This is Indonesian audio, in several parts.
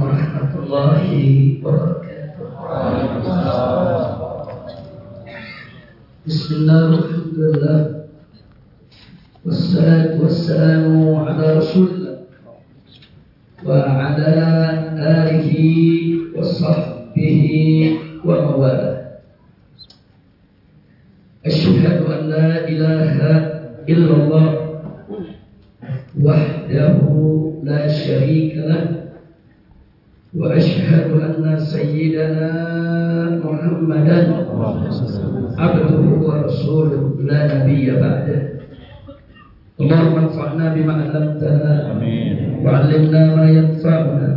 ورحمة الله وبركاته. بسم الله الحمد لله. والصلاة والسلام على رسول الله وعلى آله وصحبه ومن والاه أشهد أن لا إله إلا الله وحده لا شريك له وأشهد أن سيدنا محمدا عبده ورسوله. لا نبي بعده. اللهم انفعنا بما علمتنا وعلمنا ما ينفعنا.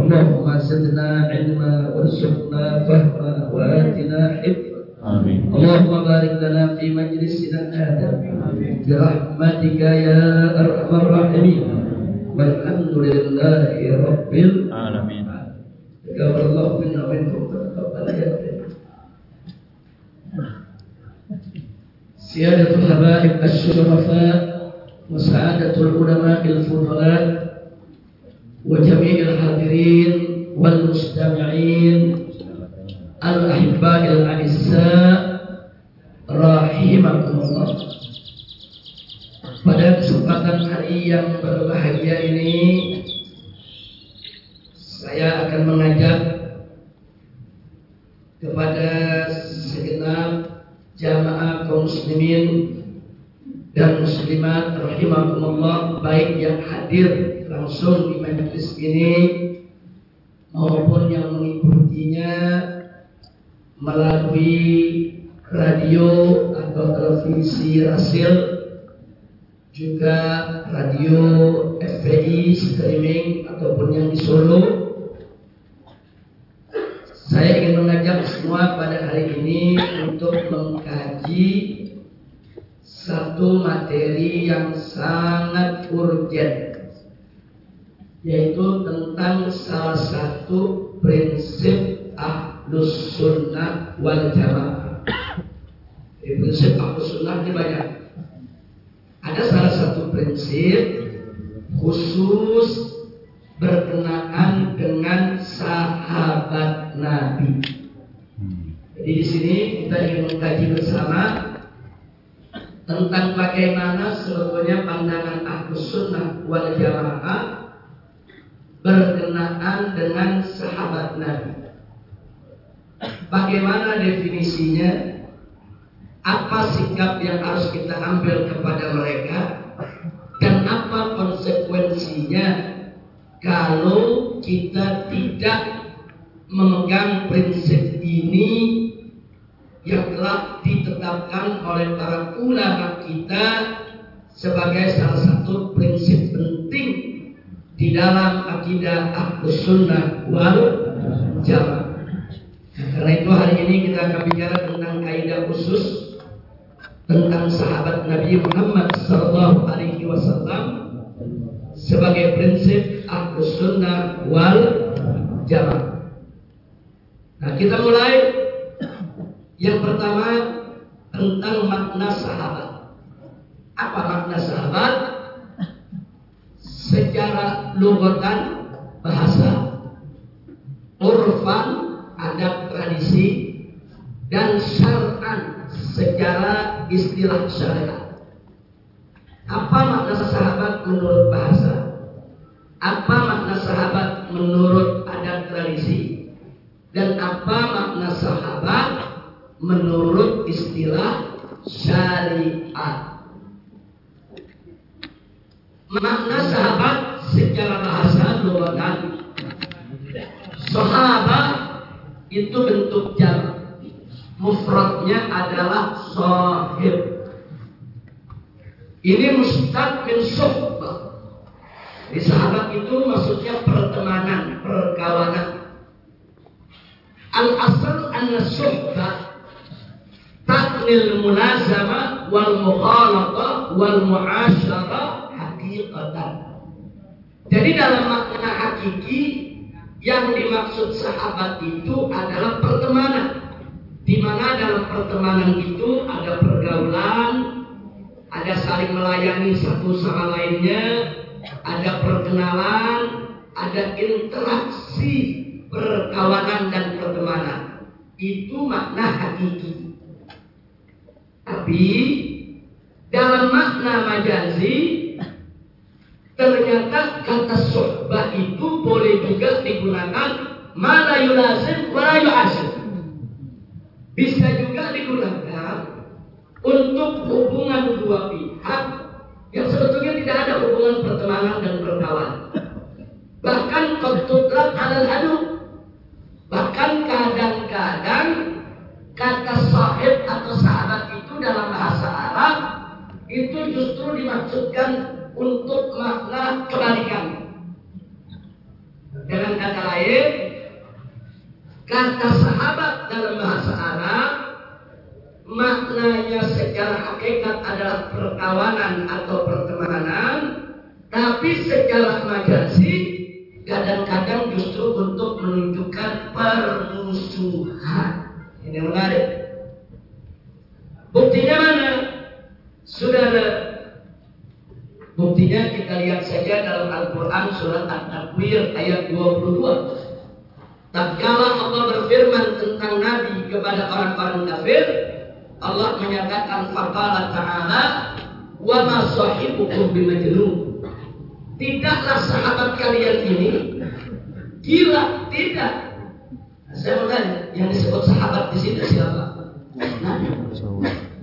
اللهم زدنا علما وارزقنا فهما وآتنا حفظا اللهم بارك لنا في مجلسنا هذا. برحمتك يا أرحم الراحمين. والحمد لله رب العالمين تقبل الله منا ومنكم تقبل يا سيادة الحبائب الشرفاء وسعادة العلماء الفضلاء وجميع الحاضرين والمستمعين الأحباء الأعزاء رحمكم الله. Pada kesempatan hari yang berbahagia ini Saya akan mengajak Kepada segenap jamaah kaum muslimin dan muslimat rahimakumullah baik yang hadir langsung di majelis ini maupun yang mengikutinya melalui radio atau televisi rasil juga radio FPI streaming ataupun yang di Solo. Saya ingin mengajak semua pada hari ini untuk mengkaji satu materi yang sangat urgent yaitu tentang salah satu prinsip ahlus sunnah wal jamaah. prinsip ahlus sunnah ini banyak ada salah satu prinsip khusus berkenaan dengan sahabat Nabi. Jadi di sini kita ingin mengkaji bersama tentang bagaimana sebetulnya pandangan Ahlus Sunnah wal Jamaah berkenaan dengan sahabat Nabi. Bagaimana definisinya? apa sikap yang harus kita ambil kepada kalau kita tidak memegang prinsip ini yang telah ditetapkan oleh para ulama kita sebagai salah satu prinsip penting di dalam akidah Ahlus Sunnah wal Jamaah. Karena itu hari ini kita akan bicara tentang kaidah khusus tentang sahabat Nabi Muhammad Wasallam sebagai prinsip ahlus sunnah wal jamaah. Nah kita mulai yang pertama tentang makna sahabat. Apa makna sahabat? Secara lugatan bahasa, urfan, adat tradisi, dan syar'an secara istilah syariat. Apa makna sahabat menurut bahasa? Apa makna sahabat menurut adat tradisi? Dan apa makna sahabat menurut istilah syariat? Makna sahabat secara bahasa lugatan sahabat itu bentuk jarak mufradnya adalah sahib. Ini mustaq min suhbah. Di sahabat itu maksudnya pertemanan, perkawanan. Al asal an suhbah taknil mulazama wal mukhalata wal muasyara haqiqatan. Jadi dalam makna hakiki yang dimaksud sahabat itu adalah pertemanan di mana dalam pertemanan itu ada pergaulan, ada saling melayani satu sama lainnya, ada perkenalan, ada interaksi perkawanan dan pertemanan. Itu makna hakiki. Tapi dalam makna majazi ternyata kata sohbah itu boleh juga digunakan mana yulazim wa Bisa juga digunakan untuk hubungan dua pihak yang sebetulnya tidak ada hubungan pertemanan dan perkawanan. Bahkan ketutlak alal adu. Bahkan kadang-kadang kata sahib atau sahabat itu dalam bahasa Arab itu justru dimaksudkan untuk makna kebalikan. Dengan kata lain, kata sahabat dalam bahasa Arab maknanya secara hakikat adalah perkawanan atau pertemanan, tapi secara majazi kadang-kadang justru untuk menunjukkan permusuhan. Ini menarik. Buktinya mana? Saudara, buktinya kita lihat saja dalam Al-Quran surat At-Takwir ayat 22. Tatkala Allah berfirman tentang Nabi kepada orang-orang kafir, Allah menyatakan faqala ta'ala wa ma sahibukum bimajnun. Tidaklah sahabat kalian ini gila, tidak. Saya mau tanya, yang disebut sahabat di sini siapa? Nabi.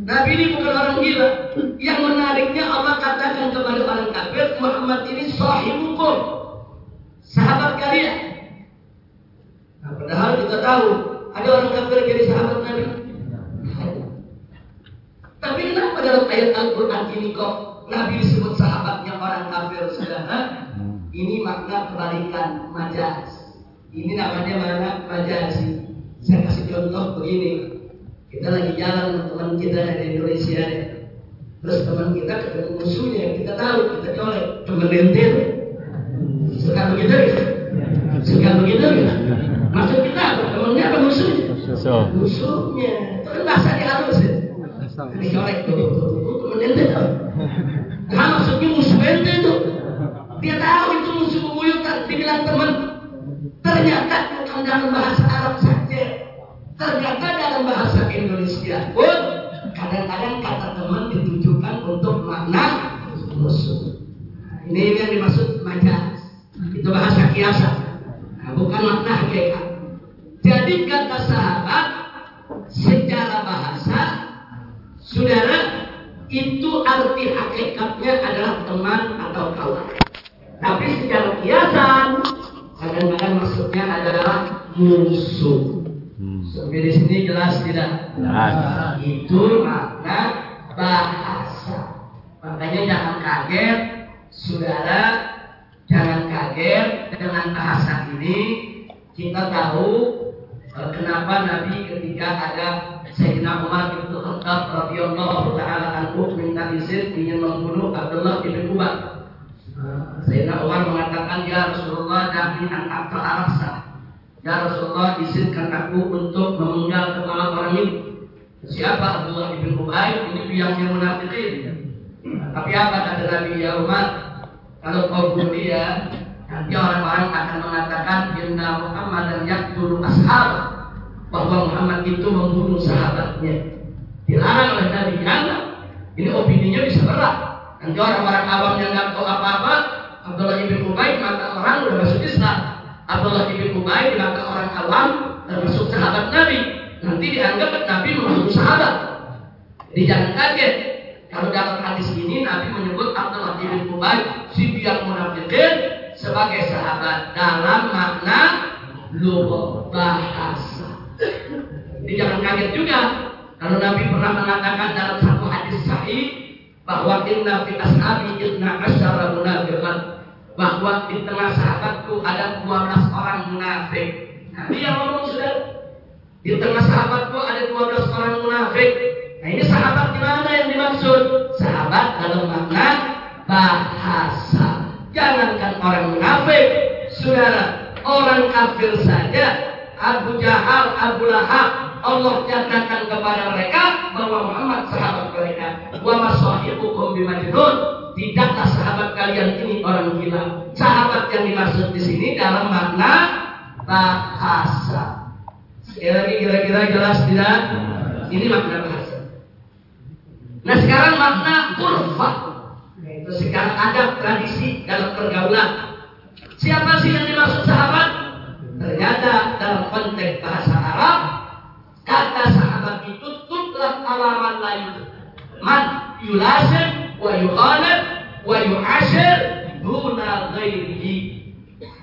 Nabi ini bukan orang gila. Yang menariknya Allah katakan kepada orang kafir, Muhammad ini sahibukum. Sahabat kalian. Nah, padahal kita tahu ada orang kafir jadi sahabat Nabi. Tapi kenapa dalam ayat Al-Quran ini kok Nabi disebut sahabatnya orang kafir saudara? Ini makna kebalikan majas. Ini namanya mana majasi. Saya kasih contoh begini. Kita lagi jalan teman kita dari Indonesia Terus teman kita ketemu musuhnya, kita tahu, kita colek, teman lentir. Suka begitu ya? Suka begitu ya? Maksud kita apa? Temannya apa musuhnya? Musuhnya. Itu kan bahasa dihalus ya? Dicolek tuh, ente tuh. Maksudnya musuh ente tuh. Dia tahu itu musuh bebuyutan, dibilang teman. Ternyata bukan dalam bahasa Arab saja. Ternyata dalam bahasa Indonesia pun kadang-kadang kata teman ditujukan untuk makna musuh. Nah, ini yang dimaksud majas. Itu bahasa kiasan. Nah, bukan makna hakikat. Jadi kata sahabat secara bahasa saudara itu arti hakikatnya adalah teman atau kawan. Tapi secara kiasan kadang-kadang maksudnya adalah musuh. Sampai di sini jelas tidak? Jelas. Itu makna bahasa. Makanya jangan kaget, saudara, jangan kaget dengan bahasa ini. Kita tahu kenapa Nabi ketika ada Sayyidina Umar bin Khattab radhiyallahu taala anhu minta izin ingin membunuh Abdullah bin Ubay. Sayyidina Umar mengatakan ya Rasulullah dahli an aqta Ya Rasulullah izinkan aku untuk memenggal kepala orang ini. Siapa Abdullah bin Ubay? Ini biangnya munafikin. Tapi apa kata Nabi ya Umar? Kalau kau bunuh dia, nanti orang-orang akan mengatakan Inna Muhammad dan yaktulu ashab bahwa Muhammad itu membunuh sahabatnya. Dilarang oleh Nabi jangan. Ini opininya bisa berat. Nanti orang-orang awam yang nggak tahu apa-apa, Abdullah bin Ubay maka orang udah masuk Islam. Abdullah bin Ubay dianggap orang awam termasuk sahabat Nabi. Nanti dianggap Nabi membunuh sahabat. Jadi jangan kaget. Kalau dalam hadis ini Nabi menyebut Abdullah bin Ubay si biang munafikin sebagai sahabat dalam makna lughah bahasa. Jadi jangan kaget juga kalau Nabi pernah mengatakan dalam satu hadis sahih bahwa inna fi ashabi idna asyara munafiqan bahwa di tengah sahabatku ada 12 orang munafik. Nah, dia ngomong sudah di tengah sahabatku ada 12 orang munafik. Nah, ini sahabat di mana yang dimaksud? Sahabat dalam makna bahasa. Jangankan orang munafik, saudara, orang kafir saja Abu Jahal, Abu Lahab, Allah nyatakan kepada mereka bahwa Muhammad sahabat mereka. Wa masahibukum bimajnun tidaklah sahabat kalian ini orang gila. Sahabat yang dimaksud di sini dalam makna bahasa. Sekali lagi kira-kira jelas tidak? Ini makna bahasa. Nah sekarang makna kurva. Sekarang ada tradisi dalam pergaulan. Siapa sih yang dimaksud sahabat? Ternyata dalam konteks bahasa Arab, kata sahabat itu tutlak alaman lain. Man yulazim wa yukhalif wa yu'ashir duna ghairihi.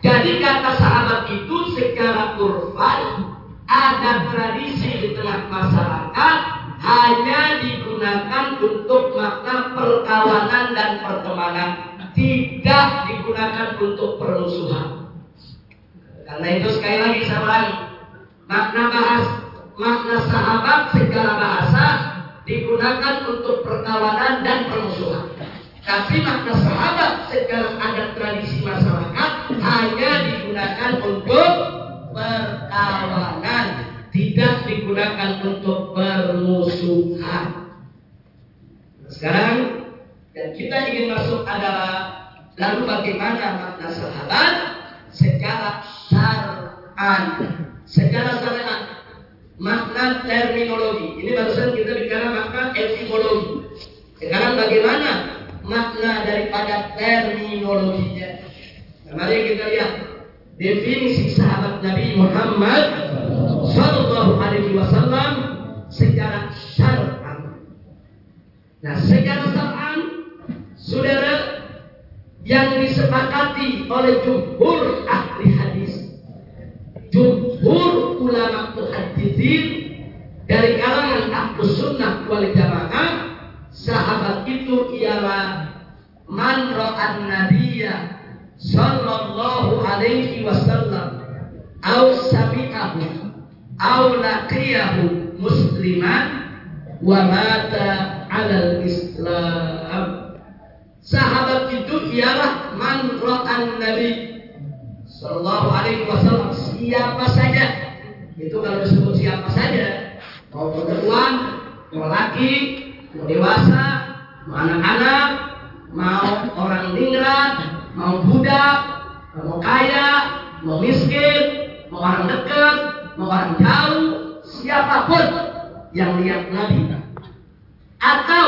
Jadi kata sahabat itu secara kurvan ada tradisi di tengah masyarakat hanya digunakan untuk makna perkawanan dan pertemanan, tidak digunakan untuk permusuhan. Karena itu sekali lagi saya ulangi, makna bahas makna sahabat segala bahasa digunakan untuk perkawanan dan permusuhan. Tapi makna sahabat sekarang ada tradisi masyarakat hanya digunakan untuk perkawanan, tidak digunakan untuk permusuhan. Sekarang dan kita ingin masuk adalah lalu bagaimana makna sahabat secara syar'an, secara syar'an makna terminologi. Ini barusan kita bicara makna etimologi. Sekarang bagaimana makna daripada terminologinya? Nah, mari kita lihat definisi sahabat Nabi Muhammad Sallallahu Alaihi Wasallam secara syar'an. Nah, secara syar'an, saudara yang disepakati oleh jumhur ahli hadis, jumhur ulama muhaddisin dari kalangan ahlu sunnah wal jamaah, sahabat itu ialah man ra'an nabiyya sallallahu alaihi wasallam au sami'ahu au laqiyahu musliman wa mata alal islam. Sahabat itu ialah man ra'an nabi. Sallallahu alaihi wasallam siapa saja. Itu kalau disebut siapa saja. Mau perempuan mau laki mau dewasa mau anak-anak mau orang ningrat mau budak, mau kaya, mau miskin, mau orang dekat, mau orang jauh, siapa pun yang lihat Nabi atau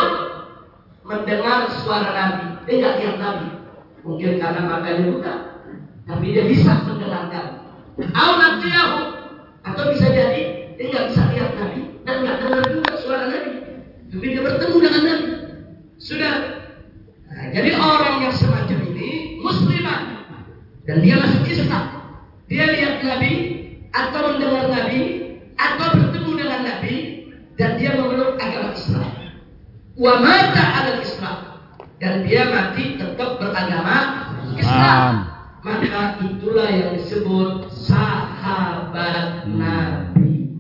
mendengar suara Nabi, dia nggak lihat Nabi, mungkin karena matanya buka, tapi dia bisa mendengarkan. aku atau bisa jadi dia nggak bisa lihat Nabi dan nggak dengar juga suara Nabi, tapi dia bertemu dengan Nabi. Sudah. Nah, jadi orang yang semacam musliman dan dia masuk Islam. Dia lihat Nabi atau mendengar Nabi atau bertemu dengan Nabi dan dia memeluk agama Islam. Wa mata al Islam dan dia mati tetap beragama Islam. Maka itulah yang disebut sahabat Nabi.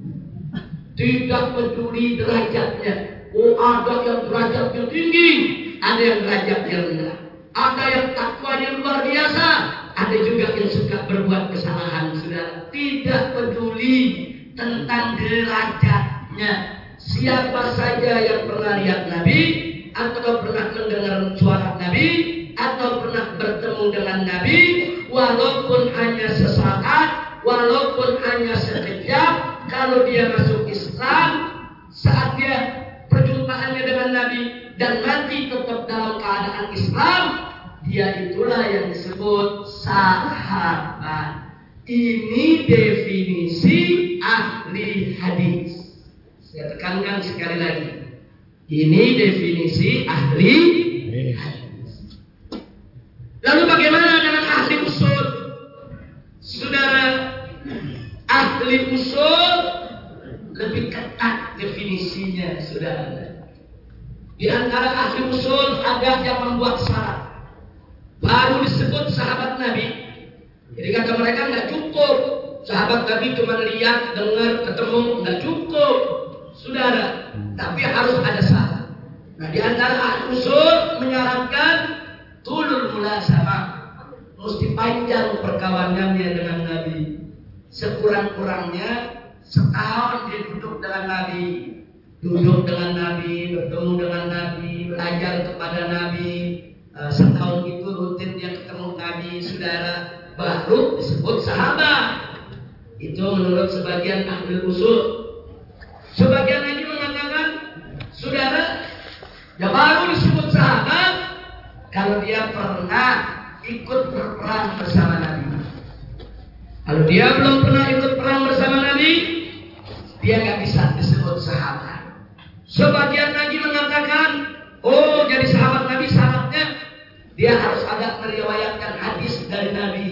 Tidak peduli derajatnya. Oh ada yang derajatnya tinggi, ada yang derajatnya rendah. Ada yang takwanya luar biasa. Ada juga yang suka berbuat kesalahan. Sudah tidak peduli tentang derajatnya. Siapa saja yang pernah lihat Nabi atau pernah mendengar suara Nabi atau pernah bertemu dengan Nabi walaupun hanya sesaat, walaupun hanya sekejap, kalau dia masuk Islam saat dia perjumpaannya dengan Nabi dan mati tetap dalam keadaan Islam, dia itulah yang disebut sahabat. Ini definisi ahli hadis. Saya tekankan sekali lagi. Ini definisi ahli hadis. Lalu bagaimana dengan ahli usul? Saudara, ahli usul lebih ketat definisinya, saudara. Di antara ahli usul ada yang membuat syarat. Baru disebut sahabat Nabi. Jadi kata mereka nggak cukup. Sahabat Nabi cuma lihat, dengar, ketemu, nggak cukup. Sudah ada. Tapi harus ada syarat. Nah di antara ahli usul menyarankan tulul mula sama. Mesti panjang perkawanannya dengan Nabi. Sekurang-kurangnya setahun dia duduk dengan Nabi duduk dengan Nabi, bertemu dengan Nabi, belajar kepada Nabi, e, uh, setahun disebut sahabat. Itu menurut sebagian ahli usul. Sebagian lagi mengatakan saudara ya baru disebut sahabat kalau dia pernah ikut berperang bersama Nabi. Kalau dia belum pernah ikut perang bersama Nabi dia nggak bisa disebut sahabat. Sebagian lagi mengatakan oh jadi sahabat Nabi syaratnya dia harus ada meriwayatkan hadis dari Nabi.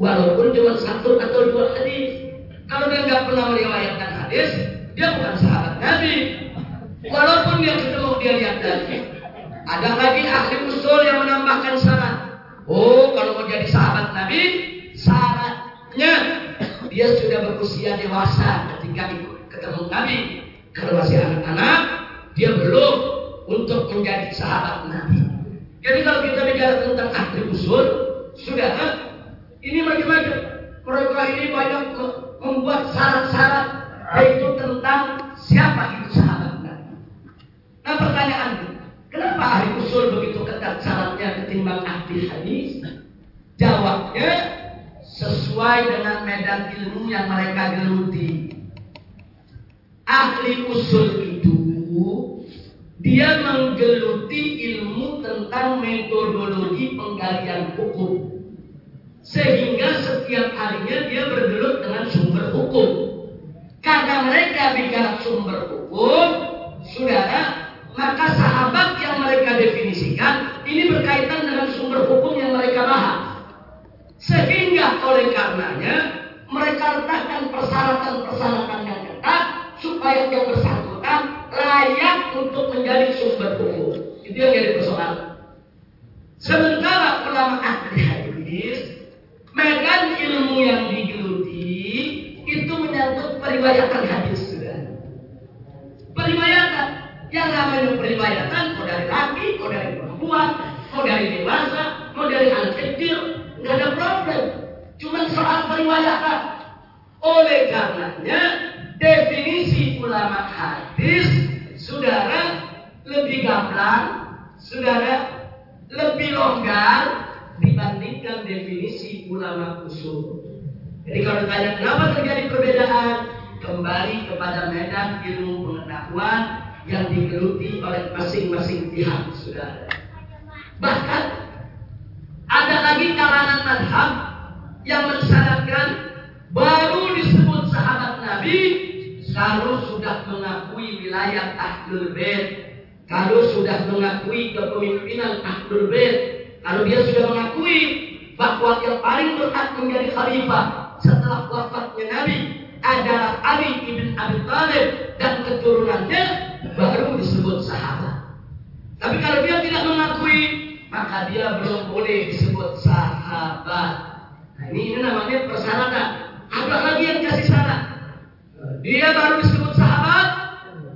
Walaupun cuma satu atau dua hadis. Kalau dia nggak pernah meriwayatkan hadis, dia bukan sahabat Nabi. Walaupun dia ketemu dia lihat Nabi. Ada lagi ahli usul yang menambahkan syarat. Oh, kalau mau jadi sahabat Nabi, syaratnya dia sudah berusia dewasa ketika ketemu Nabi. Kalau masih anak-anak, dia belum untuk menjadi sahabat Nabi. Jadi kalau kita bicara tentang ahli usul, sudah ini macam-macam. Mereka ini banyak membuat syarat-syarat yaitu tentang siapa itu sahabat Nabi. Nah pertanyaan, kenapa ahli usul begitu ketat syaratnya ketimbang ahli hadis? Jawabnya sesuai dengan medan ilmu yang mereka geluti. Ahli usul itu dia menggeluti ilmu tentang metodologi penggalian hukum. Sehingga setiap harinya dia bergelut dengan sumber hukum. Karena mereka bicara sumber hukum, saudara, maka sahabat yang mereka definisikan ini berkaitan dengan sumber hukum yang mereka bahas. Sehingga oleh karenanya mereka letakkan persyaratan-persyaratan yang ketat supaya yang bersangkutan layak untuk menjadi sumber hukum. Itu yang jadi persoalan. Sementara ulama ahli hadis, medan ilmu yang digeluti itu menyangkut periwayatan hadis sudah. Periwayatan yang namanya periwayatan mau dari laki, mau dari perempuan, mau dari dewasa, mau dari anak kecil, nggak ada problem. Cuma soal periwayatan. Oleh karenanya definisi ulama hadis saudara lebih gamblang, saudara lebih longgar dibandingkan definisi ulama usul. Jadi kalau ditanya kenapa terjadi perbedaan, kembali kepada medan ilmu pengetahuan yang digeluti oleh masing-masing pihak, saudara. Bahkan ada lagi kalangan madhab yang mensyaratkan baru disebut sahabat Nabi kalau sudah mengakui wilayah Ahlul Bait, kalau sudah mengakui kepemimpinan Ahlul Bait, kalau dia sudah mengakui bahwa yang paling berhak menjadi khalifah setelah wafatnya Nabi adalah Ali ibn Abi Thalib dan keturunannya baru disebut sahabat. Tapi kalau dia tidak mengakui, maka dia belum boleh disebut sahabat. Nah, ini, ini namanya persyaratan. Ada lagi yang kasih syarat. Dia baru disebut sahabat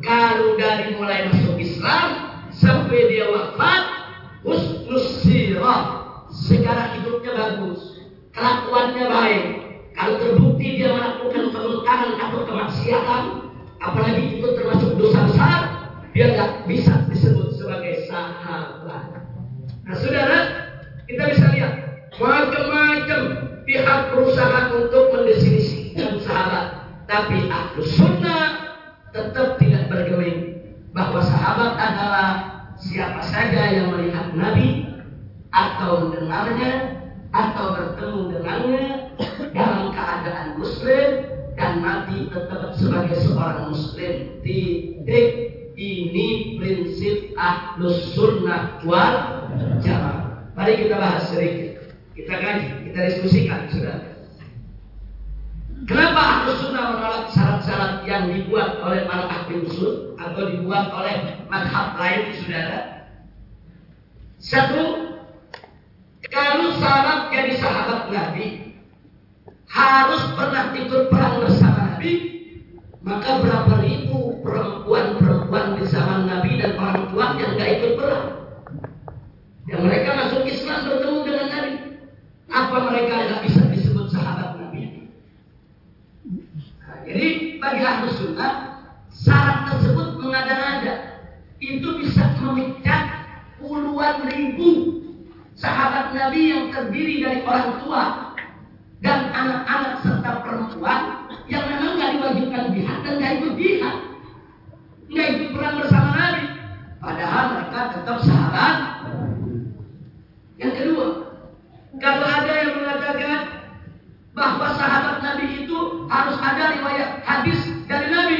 kalau dari mulai masuk Islam sampai dia wafat husnus sirah secara hidupnya bagus kelakuannya baik. Kalau terbukti dia melakukan kemungkaran atau kemaksiatan apalagi itu termasuk dosa besar dia nggak bisa disebut sebagai sahabat. Nah saudara kita bisa lihat macam-macam pihak berusaha untuk mendefinisikan sahabat. Tapi ahlu sunnah tetap tidak bergeming bahwa sahabat adalah siapa saja yang melihat Nabi atau mendengarnya atau bertemu dengannya dalam keadaan muslim dan mati tetap sebagai seorang muslim. Titik. Ini prinsip ahlus sunnah wal jamaah. Mari kita bahas sedikit. Kita kaji kita diskusikan sudah Kenapa ahlu sunnah menolak syarat-syarat yang dibuat oleh para ahli usul atau dibuat oleh madhab lain saudara? Satu, kalau syarat jadi sahabat Nabi harus pernah ikut perang bersama Nabi, maka berapa ribu perempuan-perempuan di zaman Nabi dan orang tua yang gak ikut perang? Yang mereka masuk Islam bertemu dengan Nabi. Apa mereka gak bisa disebut sahabat jadi bagi ahlu sunnah syarat tersebut mengada-ngada itu bisa memikat puluhan ribu sahabat Nabi yang terdiri dari orang tua dan anak-anak serta perempuan yang memang nggak diwajibkan jihad dan nggak ikut jihad, nggak ikut perang bersama Nabi. Padahal mereka tetap sahabat. Yang kedua, kalau ada yang mengatakan bahwa sahabat Nabi itu harus ada riwayat hadis dari Nabi,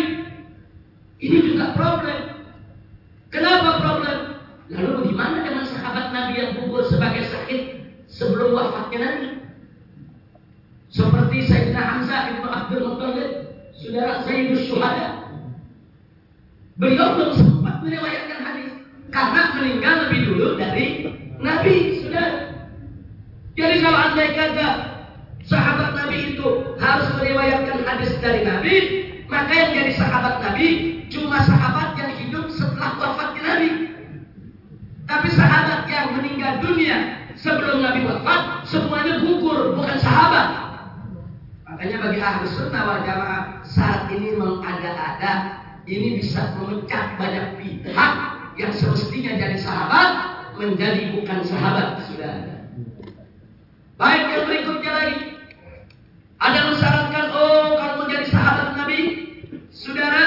ini juga problem. Kenapa problem? Lalu bagaimana dengan sahabat Nabi yang gugur sebagai sakit sebelum wafatnya Nabi? Seperti Sayyidina Hamzah ibnu Abdul Muttalib, saudara Sayyidus Syuhada. Beliau belum sempat meriwayatkan hadis karena meninggal lebih dulu dari Nabi, sudah. Jadi kalau anda kata sahabat Nabi itu harus meriwayatkan hadis dari Nabi, maka yang jadi sahabat Nabi cuma sahabat yang hidup setelah wafatnya Nabi. Tapi sahabat yang meninggal dunia sebelum Nabi wafat semuanya gugur, bukan sahabat. Makanya bagi ahli sunnah wal jamaah saat ini mengada-ada ini bisa memecah banyak pihak yang semestinya jadi sahabat menjadi bukan sahabat sudah. Baik yang berikutnya lagi ada mensyaratkan oh kalau menjadi sahabat Nabi saudara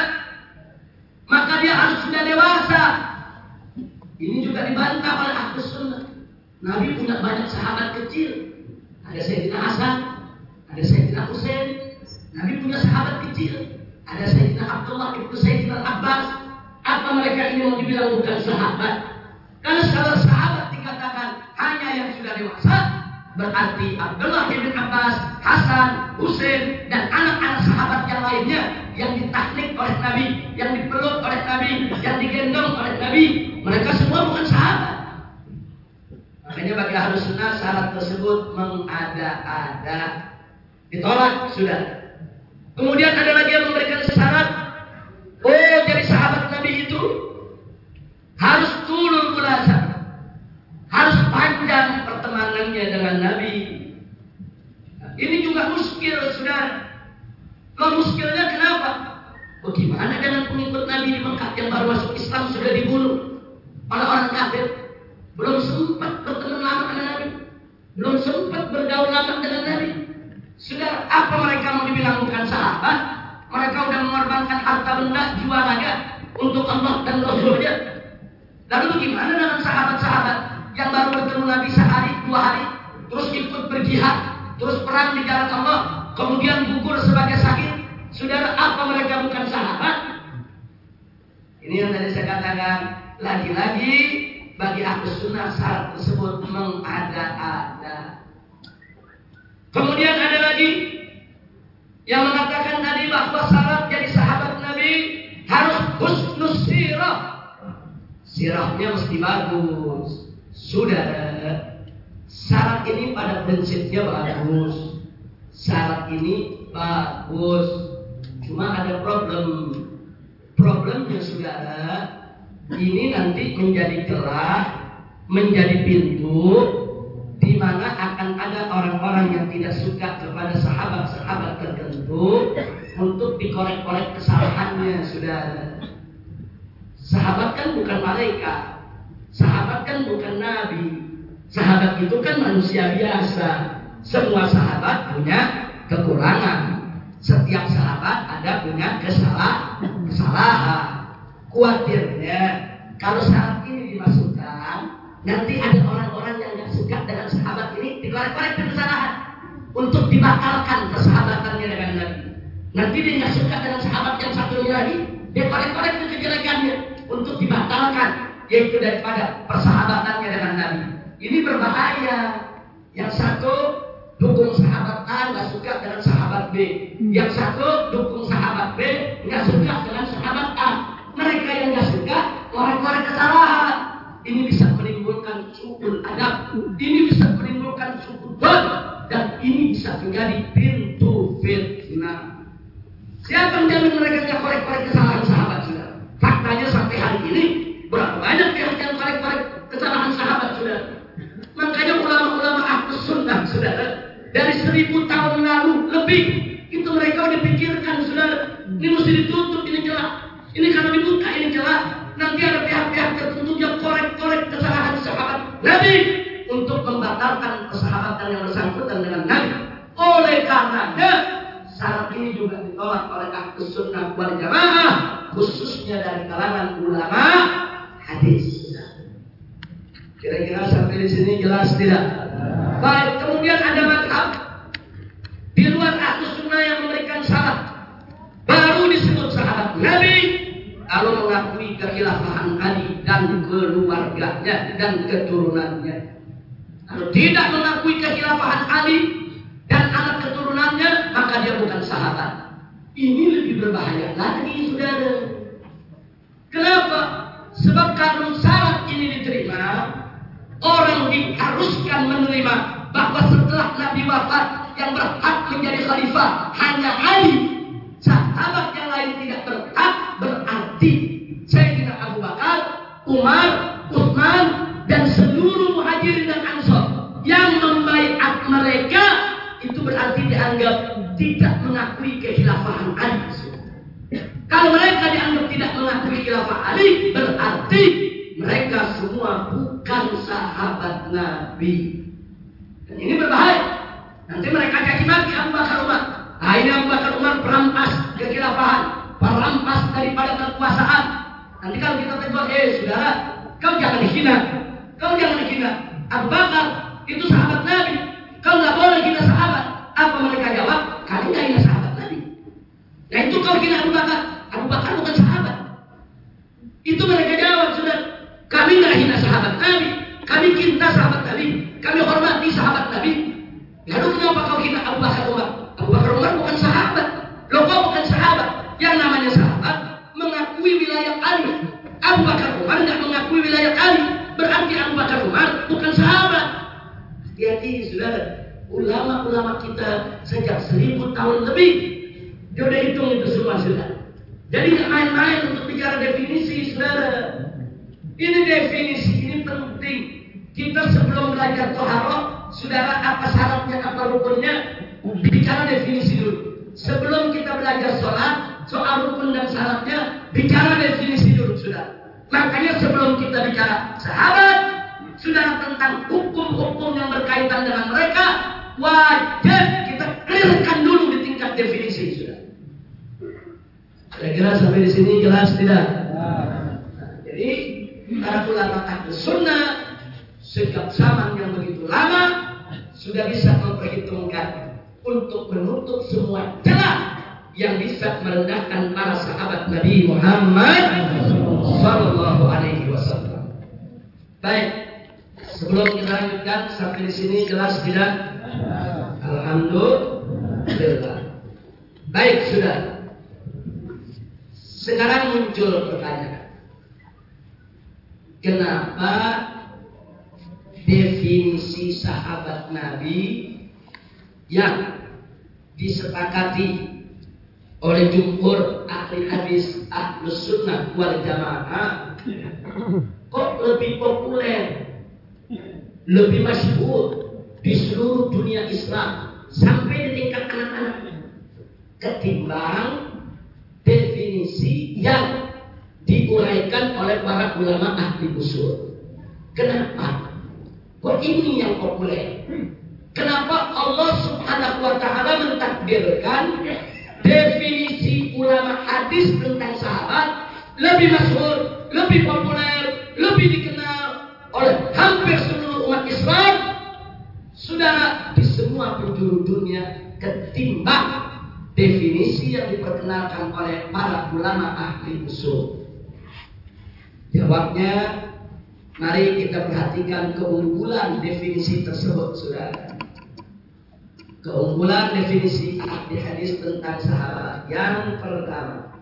maka dia harus sudah dewasa. Ini juga dibantah oleh ahli sunnah. Nabi punya banyak sahabat kecil. Ada Sayyidina Hasan, ada Sayyidina Husain, Nabi punya sahabat kecil. Ada Sayyidina Abdullah ibnu Sayyidina Abbas. Apa mereka ini mau dibilang bukan sahabat? Karena kalau sahabat dikatakan hanya yang sudah dewasa, berarti Abdullah bin Abbas, Hasan, Husain, dan anak-anak sahabat yang lainnya yang ditaklik oleh Nabi, yang dipeluk oleh Nabi, yang digendong oleh Nabi, mereka semua bukan sahabat. Makanya bagi harus sunnah syarat tersebut mengada-ada Ditolak sudah. Kemudian ada lagi yang memberikan syarat. Oh, jadi sahabat Nabi itu harus tulul merasa. Harus panjang pertemanannya dengan Nabi. Ini juga muskil, saudara. Kalau muskilnya kenapa? Bagaimana dengan pengikut Nabi di Mekah yang baru masuk Islam sudah dibunuh oleh orang kafir? Belum sempat berteman lama dengan Nabi. Belum sempat bergaul lama dengan Nabi. Sudah apa mereka mau dibilang bukan sahabat? Mereka sudah mengorbankan harta benda, jiwa raga untuk Allah dan Rasulnya. Lalu bagaimana dengan sahabat-sahabat yang baru bertemu Nabi sehari, dua hari, terus ikut berjihad, terus perang di jalan Allah, kemudian gugur sebagai sakit? Saudara, apa mereka bukan sahabat? Ini yang tadi saya katakan, lagi-lagi bagi ahli sunnah syarat tersebut mengada-ada. Kemudian ada lagi yang mengatakan tadi bahwa syarat jadi sahabat Nabi harus husnus sirah. Sirahnya mesti bagus. Sudah syarat ini pada prinsipnya bagus. Syarat ini bagus. Cuma ada problem. Problemnya saudara, ini nanti menjadi celah, menjadi pintu mana akan ada orang-orang yang tidak suka kepada sahabat-sahabat tertentu untuk dikorek-korek kesalahannya sudah sahabat kan bukan malaikat. Sahabat kan bukan nabi. Sahabat itu kan manusia biasa. Semua sahabat punya kekurangan. Setiap sahabat ada punya kesalah kesalahan. Khawatirnya kalau saat ini dimasukkan nanti ada orang-orang yang nggak suka dengan dikorek-korek kesalahan untuk dibatalkan persahabatannya dengan Nabi. Nanti dia nggak suka dengan sahabat yang satunya lagi, dia korek-korek kejelekannya untuk dibatalkan, yaitu daripada persahabatannya dengan Nabi. Ini berbahaya. Yang satu dukung sahabat A nggak suka dengan sahabat B. Yang satu dukung sahabat B nggak suka dengan sahabat A. Mereka yang nggak suka korek-korek kesalahan. Ini bisa menimbulkan sukul adab. Ini bisa menimbulkan dan ini bisa menjadi pintu fitnah. Siapa yang jamin mereka nggak korek-korek kesalahan sahabat sudah? Faktanya sampai hari ini berapa banyak yang yang korek-korek kesalahan sahabat sudah? Makanya ulama-ulama ahlus sunnah saudara dari seribu tahun lalu lebih itu mereka udah pikirkan saudara ini mesti ditutup ini jelas ini kalau dibuka ini jelas nanti ada pihak-pihak tertentu yang korek-korek kesalahan sahabat Nabi untuk membatalkan persahabatan yang bersangkutan dengan Nabi. Oleh karenanya syarat ini juga ditolak oleh ahli sunnah wal jamaah khususnya dari kalangan ulama hadis. Kira-kira sampai di sini jelas tidak? Baik, kemudian ada madhab di luar ahli sunnah yang memberikan syarat baru disebut sahabat Nabi lalu mengakui kekhilafahan Ali dan keluarganya dan keturunannya. Kalau tidak mengakui kekhilafahan Ali dan anak keturunannya, maka dia bukan sahabat. Ini lebih berbahaya lagi, saudara. Kenapa? Sebab kalau syarat ini diterima, orang diharuskan menerima bahwa setelah Nabi wafat yang berhak menjadi khalifah hanya Ali. Sahabat yang lain tidak berhak berarti Sayyidina Abu Bakar, Umar, Uthman, berarti dianggap tidak mengakui kekhilafahan Ali. Kalau mereka dianggap tidak mengakui khilafah Ali, berarti mereka semua bukan sahabat Nabi. Dan ini berbahaya. Nanti mereka caci maki Abu Bakar Umar. Ini Abu Bakar Umar perampas kekhilafahan, perampas daripada kekuasaan. Nanti kalau kita tegur, eh saudara, kau jangan dihina, kau jangan dihina. Abu Bakar itu sahabat Nabi. Kau nggak boleh hina sahabat. Apa mereka jawab? Kami nggak hina sahabat Nabi. Nah itu kau hina Abu Bakar. Abu Bakar bukan sahabat. Itu mereka jawab sudah. Kami nggak hina sahabat Nabi. Kami cinta sahabat Nabi. Kami hormati sahabat Nabi. Lalu kenapa kau hina Abu Bakar Umar? Abu Bakar Umar bukan sahabat. Loh kau bukan sahabat. Yang namanya sahabat mengakui wilayah Ali. Abu Bakar Umar nggak mengakui wilayah Ali. Berarti Abu Bakar Umar bukan sahabat. Hati-hati saudara. Ulama-ulama kita sejak seribu tahun lebih. Dia udah hitung itu semua saudara. Jadi main-main untuk bicara definisi saudara. Ini definisi, ini penting. Kita sebelum belajar toharoh, saudara apa syaratnya, apa rukunnya, bicara definisi dulu. Sebelum kita belajar sholat, soal rukun dan syaratnya, bicara definisi dulu, saudara. Makanya sebelum kita bicara sahabat, saudara tentang hukum-hukum yang berkaitan dengan mereka, wajib kita clearkan dulu di tingkat definisi, saudara. Kira-kira sampai di sini jelas tidak? Nah, jadi para ulama ahli sunnah sejak zaman yang begitu lama sudah bisa memperhitungkan untuk menutup semua celah yang bisa merendahkan para sahabat Nabi Muhammad Sallallahu Alaihi Wasallam. Baik, sebelum kita lanjutkan sampai di sini jelas tidak? Alhamdulillah. Baik, sudah. Sekarang muncul pertanyaan. Kenapa definisi sahabat Nabi yang disepakati oleh jumhur ahli hadis ahlus sunnah wal jamaah kok lebih populer lebih masyhur di seluruh dunia Islam sampai di tingkat anak-anak ketimbang definisi yang diuraikan oleh para ulama ahli usul. Kenapa? Kok ini yang populer? Kenapa Allah Subhanahu wa taala mentakdirkan definisi ulama hadis tentang sahabat lebih masyhur, lebih populer, lebih dikenal oleh hampir seluruh umat Islam? Saudara di semua penjuru dunia ketimbang definisi yang diperkenalkan oleh para ulama ahli usul. Jawabnya, mari kita perhatikan keunggulan definisi tersebut, saudara. Keunggulan definisi ahli hadis tentang sahabat yang pertama.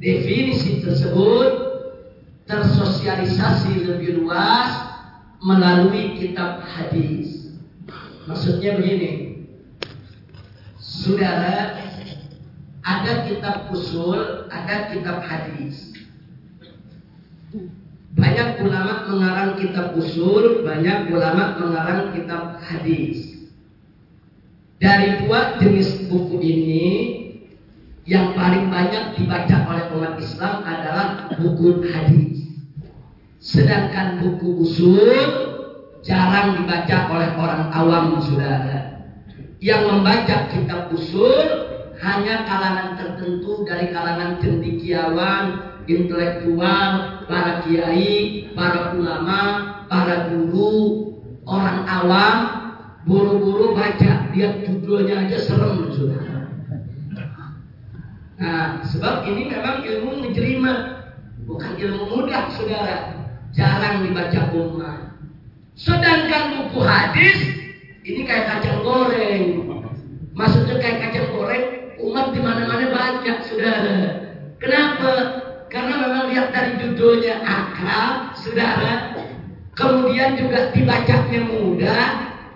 Definisi tersebut tersosialisasi lebih luas melalui kitab hadis. Maksudnya begini, saudara ada kitab usul, ada kitab hadis. Banyak ulama mengarang kitab usul, banyak ulama mengarang kitab hadis. Dari dua jenis buku ini, yang paling banyak dibaca oleh umat Islam adalah buku hadis. Sedangkan buku usul jarang dibaca oleh orang awam saudara. Yang membaca kitab usul hanya kalangan tertentu dari kalangan cendikiawan, intelektual, para kiai, para ulama, para guru, orang awam, buru-buru baca, lihat judulnya aja serem saudara. Nah, sebab ini memang ilmu ngejrima, bukan ilmu mudah saudara. Jarang dibaca umat. Sedangkan buku hadis ini kayak kacang goreng. Maksudnya kayak kacang goreng, umat di mana-mana banyak, saudara. Kenapa? Karena memang lihat dari judulnya akrab, saudara. Kemudian juga dibacanya mudah,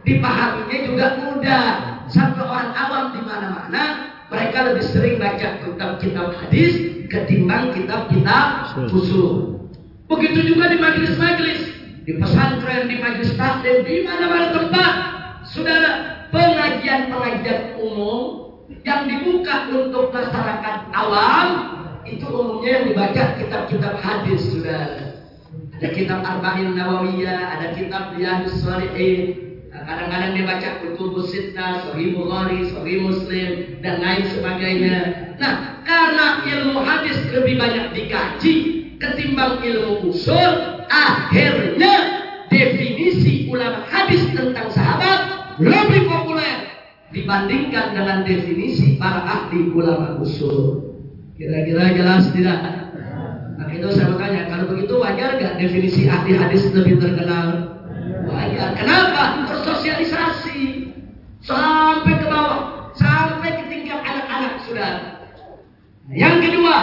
dipahaminya juga mudah. Sampai orang awam di mana-mana, mereka lebih sering baca kitab-kitab hadis ketimbang kitab-kitab usul. Begitu juga di majelis-majelis di pesantren, di majelis taklim, di mana-mana tempat, saudara, pengajian-pengajian umum yang dibuka untuk masyarakat awam, itu umumnya yang dibaca kitab-kitab hadis, saudara. Ada kitab Arba'in Nawawiyah, ada kitab Riyadus Shalihin, kadang-kadang dibaca kutubus sitna, sahih Bukhari, sahih Muslim, dan lain sebagainya. Nah, karena ilmu hadis lebih banyak dikaji ketimbang ilmu usul, akhirnya definisi ulama hadis tentang sahabat lebih populer dibandingkan dengan definisi para ahli ulama usul. Kira-kira jelas tidak? Nah itu saya bertanya, kalau begitu wajar gak definisi ahli hadis lebih terkenal? Wajar. Kenapa? Bersosialisasi sampai ke bawah, sampai ke tingkat anak-anak sudah. Yang kedua,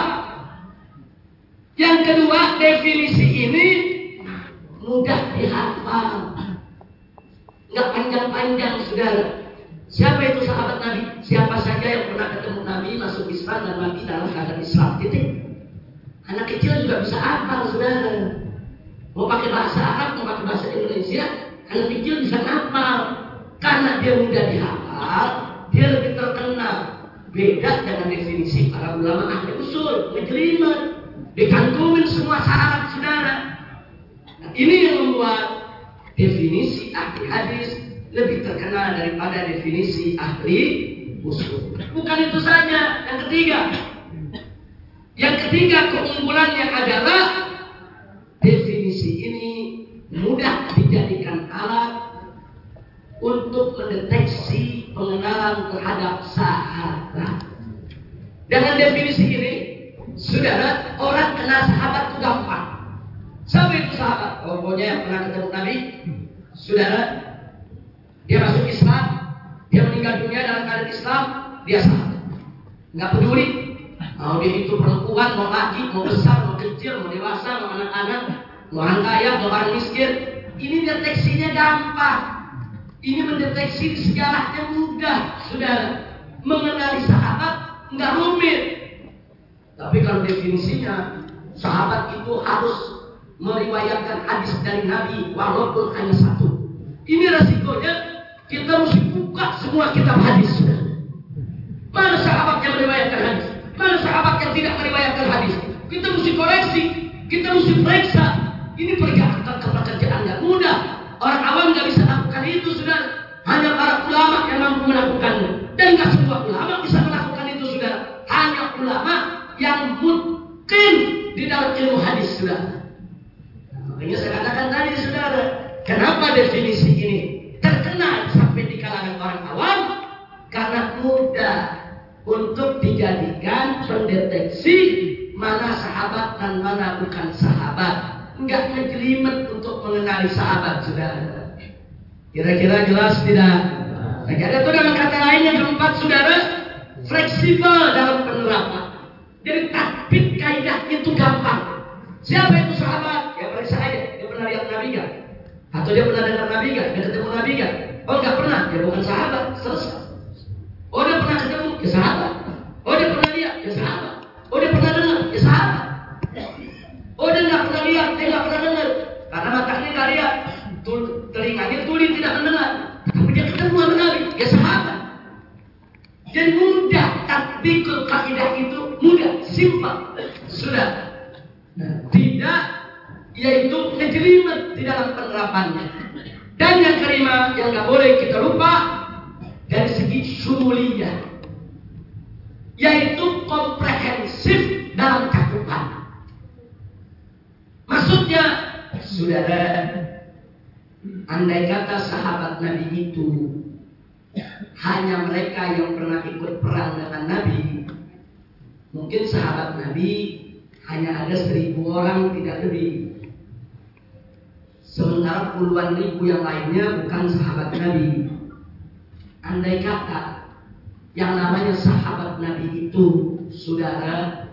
yang kedua definisi ini mudah dihafal. Nggak panjang-panjang, saudara. Siapa itu sahabat Nabi? Siapa saja yang pernah ketemu Nabi masuk Islam dan mati dalam keadaan Islam? Titik. Anak kecil juga bisa hafal, saudara. Mau pakai bahasa Arab, mau pakai bahasa Indonesia, anak kecil bisa hafal. Karena dia mudah dihafal, dia lebih terkenal. Beda dengan definisi para ulama ahli usul, ngejelimet, dikantumin semua syarat saudara. Ini yang membuat definisi ahli hadis lebih terkenal daripada definisi ahli usul. Bukan itu saja, yang ketiga. Yang ketiga keunggulannya adalah definisi ini mudah dijadikan alat untuk mendeteksi pengenalan terhadap sahabat. Dengan definisi ini, saudara, orang kenal sahabat itu gampang. Siapa itu sahabat? Pokoknya yang pernah ketemu Nabi, saudara, dia masuk Islam, dia meninggal dunia dalam keadaan Islam, dia sahabat. Nggak peduli, mau dia itu perempuan, mau laki, mau besar, mau kecil, mau dewasa, mau anak-anak, mau orang kaya, mau orang miskin. Ini deteksinya gampang. Ini mendeteksi sejarahnya mudah, saudara. Mengenali sahabat nggak rumit. Tapi kalau definisinya, sahabat itu harus meriwayatkan hadis dari Nabi walaupun hanya satu. Ini resikonya kita mesti buka semua kitab hadis. Mana sahabat yang meriwayatkan hadis? Mana sahabat yang tidak meriwayatkan hadis? Kita mesti koreksi, kita mesti periksa. Ini perjalanan pekerjaan yang mudah. Orang awam nggak bisa lakukan itu sudah. Hanya para ulama yang mampu melakukannya. Dan nggak semua ulama bisa melakukan itu sudah. Hanya ulama yang mungkin di dalam ilmu hadis sudah. Makanya saya katakan tadi saudara, kenapa definisi ini terkenal sampai di kalangan orang awam? Karena mudah untuk dijadikan pendeteksi mana sahabat dan mana bukan sahabat. Enggak ngejelimet untuk mengenali sahabat, saudara. Kira-kira jelas tidak? Nah, ada tuh dalam kata lain yang keempat, saudara, fleksibel dalam penerapan. Jadi takbit kaidah itu gampang. Siapa itu sahabat? Ya periksa aja. Dia pernah lihat Nabi gak? Atau dia pernah dengar Nabi gak? Dia ketemu Nabi gak? Oh nggak pernah. Dia bukan sahabat. Selesai. Oh dia pernah ketemu? Ya sahabat. Oh dia pernah lihat? Ya sahabat. Oh dia pernah dengar? Ya sahabat. Oh dia nggak pernah lihat? Dia nggak pernah dengar. Karena matanya nggak lihat. Telinganya tuli tidak mendengar. Tapi dia ketemu sama Nabi. Ya sahabat. Jadi mudah. Tatbikul kaidah itu mudah. Simpel. Sudah. Tidak yaitu ngejelimet di dalam penerapannya. Dan yang kelima yang nggak boleh kita lupa dari segi syumuliyah yaitu komprehensif dalam cakupan. Maksudnya, saudara, andai kata sahabat Nabi itu hanya mereka yang pernah ikut perang dengan Nabi, mungkin sahabat Nabi hanya ada seribu orang tidak lebih. Sementara puluhan ribu yang lainnya bukan sahabat Nabi. Andai kata yang namanya sahabat Nabi itu, saudara,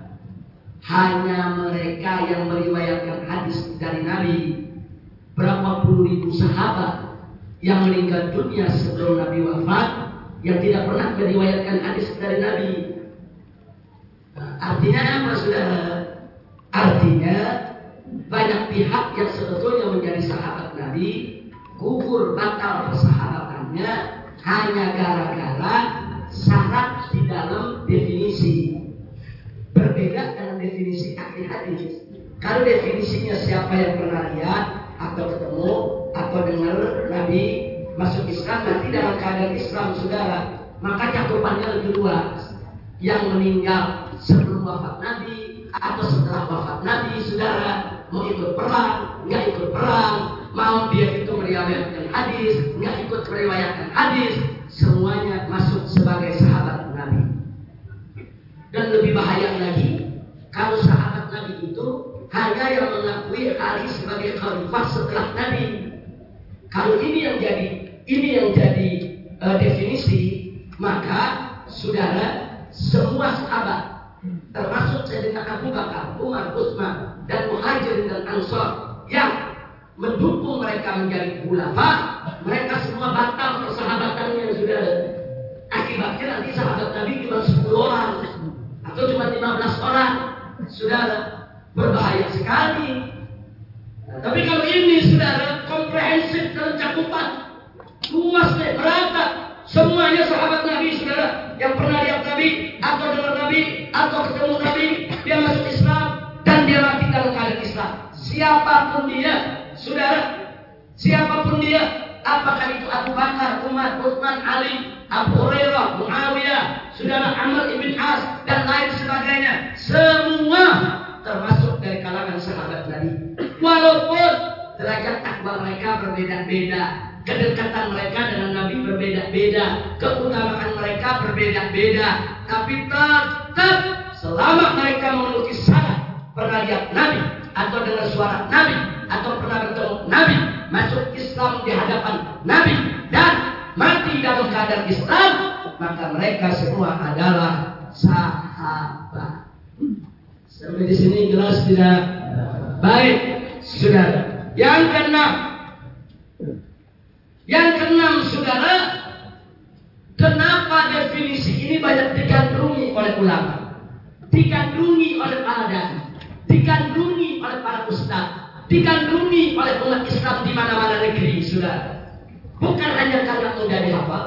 hanya mereka yang meriwayatkan hadis dari Nabi. Berapa puluh ribu sahabat yang meninggal dunia sebelum Nabi wafat, yang tidak pernah meriwayatkan hadis dari Nabi. Artinya apa, saudara? Artinya banyak pihak yang sebetulnya menjadi sahabat Nabi gugur batal persahabatannya hanya gara-gara syarat di dalam definisi berbeda dengan definisi ahli hadis. Kalau definisinya siapa yang pernah lihat atau ketemu atau dengar Nabi masuk Islam nanti dalam keadaan Islam saudara maka cakupannya lebih luas yang meninggal sebelum wafat Nabi atau setelah wafat Nabi saudara mau ikut perang nggak ikut perang mau dia itu meriwayatkan hadis nggak ikut meriwayatkan hadis semuanya masuk sebagai sahabat Nabi dan lebih bahaya lagi kalau sahabat Nabi itu hanya yang mengakui Ali sebagai khalifah setelah Nabi. Kalau ini yang jadi ini yang jadi uh, definisi, maka saudara semua sahabat termasuk Sayyidina Abu Bakar, Umar, Utsman dan Muhajirin dan Ansor yang mendukung mereka menjadi ulama, mereka semua batal persahabatannya sudah akibatnya nanti sahabat Nabi cuma 10 orang atau cuma 15 orang saudara. Berbahaya sekali. Tapi kalau ini saudara komprehensif dalam cakupan luas deh semuanya sahabat Nabi saudara. Yang pernah lihat Nabi atau dengar Nabi atau ketemu Nabi dia masuk Islam dan dia mati dalam keadaan Islam. Siapa pun dia saudara siapa pun dia apakah itu Abu Bakar, Umar, Utsman, Ali, Abu Hurairah, Muawiyah, saudara Amr ibn As dan lain sebagainya, semua termasuk dari kalangan sahabat Nabi. Walaupun derajat takwa mereka berbeda-beda, kedekatan mereka dengan Nabi berbeda-beda, keutamaan mereka berbeda-beda, tapi tetap selama mereka memenuhi syarat pernah lihat Nabi atau dengar suara Nabi atau pernah bertemu Nabi masuk Islam di hadapan Nabi dan mati dalam keadaan Islam maka mereka semua adalah sahabat. Sampai di sini jelas tidak baik, saudara. Yang keenam, yang keenam, saudara, kenapa definisi ini banyak digandrungi oleh ulama, digandrungi oleh para dai, digandrungi oleh para ustaz, digandrungi oleh umat Islam di mana-mana negeri, saudara. Bukan hanya karena mudah dihafal,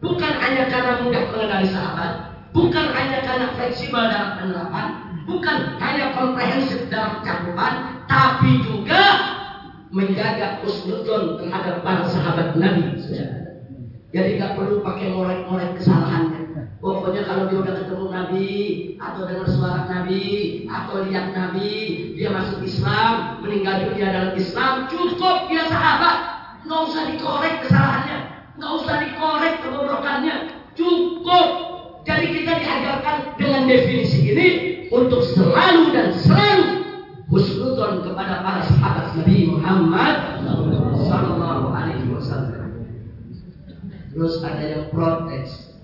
bukan hanya karena mudah mengenali sahabat, bukan hanya karena fleksibel dalam penerapan, bukan hanya komprehensif dalam cakupan, tapi juga menjaga husnudon terhadap para sahabat Nabi. Jadi nggak perlu pakai ngorek-ngorek kesalahannya. Pokoknya kalau dia udah ketemu Nabi atau dengar suara Nabi atau lihat Nabi, dia masuk Islam, meninggal dunia dalam Islam, cukup dia sahabat. Nggak usah dikorek kesalahannya, nggak usah dikorek kebobrokannya, cukup. Jadi kita diajarkan dengan definisi ini untuk selalu dan selalu husnudon kepada para sahabat Nabi Muhammad Sallallahu Alaihi Wasallam. Terus ada yang protes,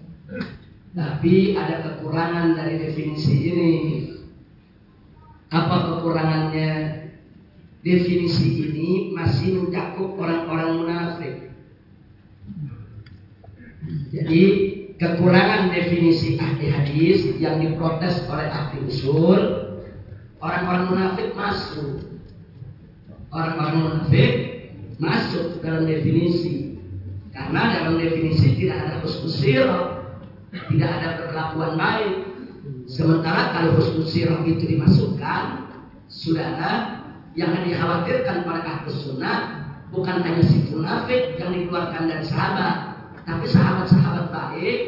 tapi ada kekurangan dari definisi ini. Apa kekurangannya? Definisi ini masih mencakup orang-orang munafik. Jadi kekurangan definisi ahli hadis yang diprotes oleh ahli usul, orang-orang munafik masuk. Orang-orang munafik masuk dalam definisi. Karena dalam definisi tidak ada husnul tidak ada perlakuan baik. Sementara kalau husnul itu dimasukkan, saudara, yang dikhawatirkan pada ahli sunnah bukan hanya si munafik yang dikeluarkan dari sahabat, tapi sahabat-sahabat baik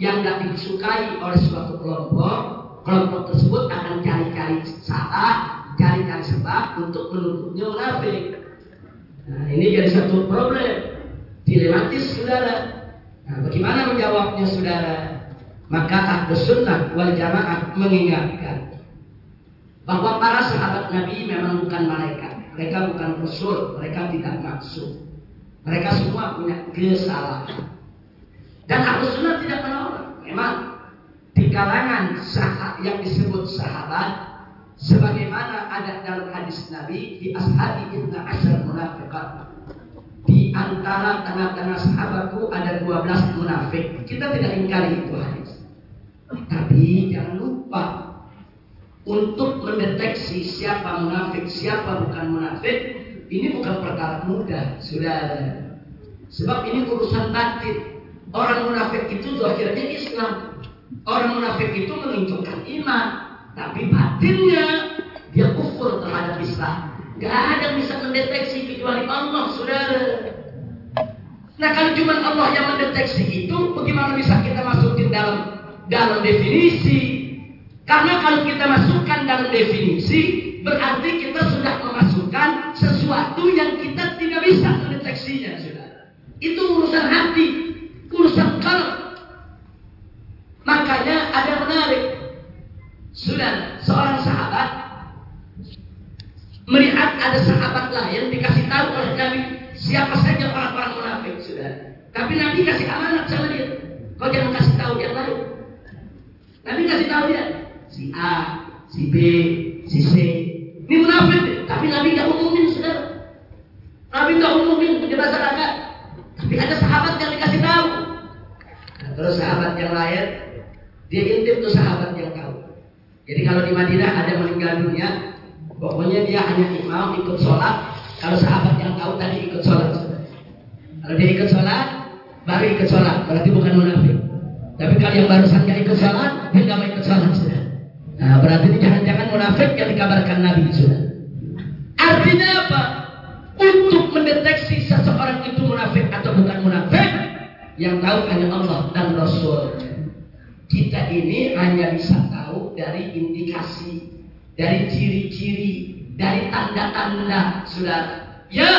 yang tidak disukai oleh suatu kelompok, kelompok tersebut akan cari-cari salah, cari-cari sebab untuk menuntutnya munafik. Nah, ini jadi satu problem dilematis saudara. Nah, bagaimana menjawabnya saudara? Maka ahlu sunnah wal jamaah mengingatkan bahwa para sahabat Nabi memang bukan malaikat. Mereka bukan rasul, mereka tidak maksud. Mereka semua punya kesalahan. Dan ahlu sunnah tidak menolak. Memang di kalangan sahabat yang disebut sahabat sebagaimana ada dalam hadis Nabi di ashabi inna asyar munafiqat di antara tengah-tengah sahabatku ada 12 munafik kita tidak ingkari itu hadis tapi jangan lupa untuk mendeteksi siapa munafik, siapa bukan munafik, ini bukan perkara mudah, saudara. Sebab ini urusan batin. Orang munafik itu zahirnya Islam. Orang munafik itu menunjukkan iman, tapi batinnya dia kufur terhadap Islam. Gak ada yang bisa mendeteksi kecuali Allah, saudara. Nah kalau cuma Allah yang mendeteksi itu, bagaimana bisa kita masukin dalam dalam definisi. Karena kalau kita masukkan dalam definisi, berarti kita sudah memasukkan sesuatu yang kita tidak bisa mendeteksinya, saudara. Itu urusan hati, urusan kalb. Ada menarik. Sudah seorang sahabat melihat ada sahabat lain dikasih tahu oleh Nabi siapa saja orang-orang munafik, sudah. Tapi Nabi kasih amanat sama dia. Kau jangan kasih tahu yang lain. Nabi kasih tahu dia si A, si B, si C. Ini munafik, tapi Nabi nggak umumin saudara. Nabi nggak umumin di masyarakat. Tapi ada sahabat yang dikasih tahu. Nah, terus sahabat yang lain, dia intip tuh sahabat yang tahu. Jadi kalau di Madinah ada meninggal dunia, pokoknya dia hanya imam ikut sholat. Kalau sahabat yang tahu tadi ikut sholat. Kalau dia ikut sholat, baru ikut sholat. Berarti bukan munafik. Tapi kalau yang barusan gak ikut sholat, dia gak mau ikut sholat sudah. Nah, berarti ini jangan-jangan munafik yang dikabarkan Nabi sudah. Artinya apa? Untuk mendeteksi seseorang itu munafik atau bukan munafik, yang tahu hanya Allah dan Rasul. Kita ini hanya bisa tahu dari indikasi, dari ciri-ciri, dari tanda-tanda, sudah. Ya,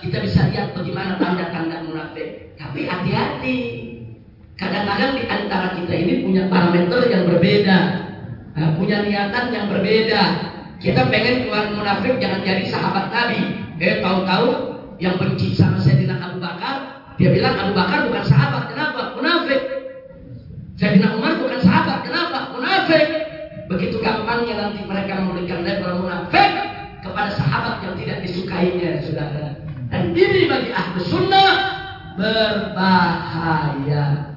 kita bisa lihat bagaimana tanda-tanda munafik. Tapi hati-hati, Kadang-kadang di antara kita ini punya parameter yang berbeda, nah, punya niatan yang berbeda. Kita pengen keluar munafik jangan jadi sahabat Nabi. Eh tahu-tahu yang benci sama Sayyidina Abu Bakar, dia bilang Abu Bakar bukan sahabat. Kenapa? Munafik. Sayyidina Umar bukan sahabat. Kenapa? Munafik. Begitu gampangnya nanti mereka memberikan label munafik kepada sahabat yang tidak disukainya, saudara. Dan ini bagi ahlu sunnah berbahaya.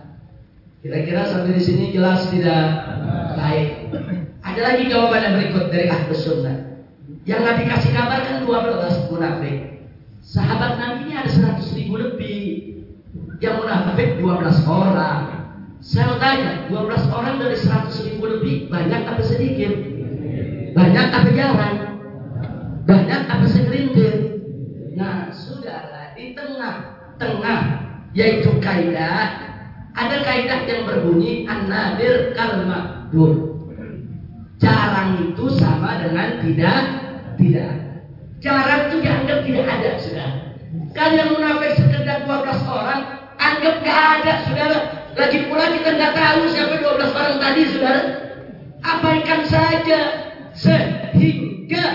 Kira-kira sampai di sini jelas tidak? Baik. Ada lagi jawaban yang berikut dari ahlu sunnah. Yang Nabi kasih kabar kan 12 munafik. Sahabat Nabi ini ada 100 ribu lebih. Yang munafik 12 orang. Saya mau tanya, 12 orang dari 100 ribu lebih banyak apa sedikit? Banyak apa jarang? Banyak apa segelintir? Nah, sudahlah di tengah-tengah yaitu kaidah ada kaidah yang berbunyi an-nadir kal. Jarang itu sama dengan tidak tidak. Jarang itu dianggap tidak ada, sudah. Kan yang munafik sekedar 12 orang, anggap gak ada, saudara. Lagi pula kita nggak tahu siapa 12 orang tadi, saudara. Abaikan saja sehingga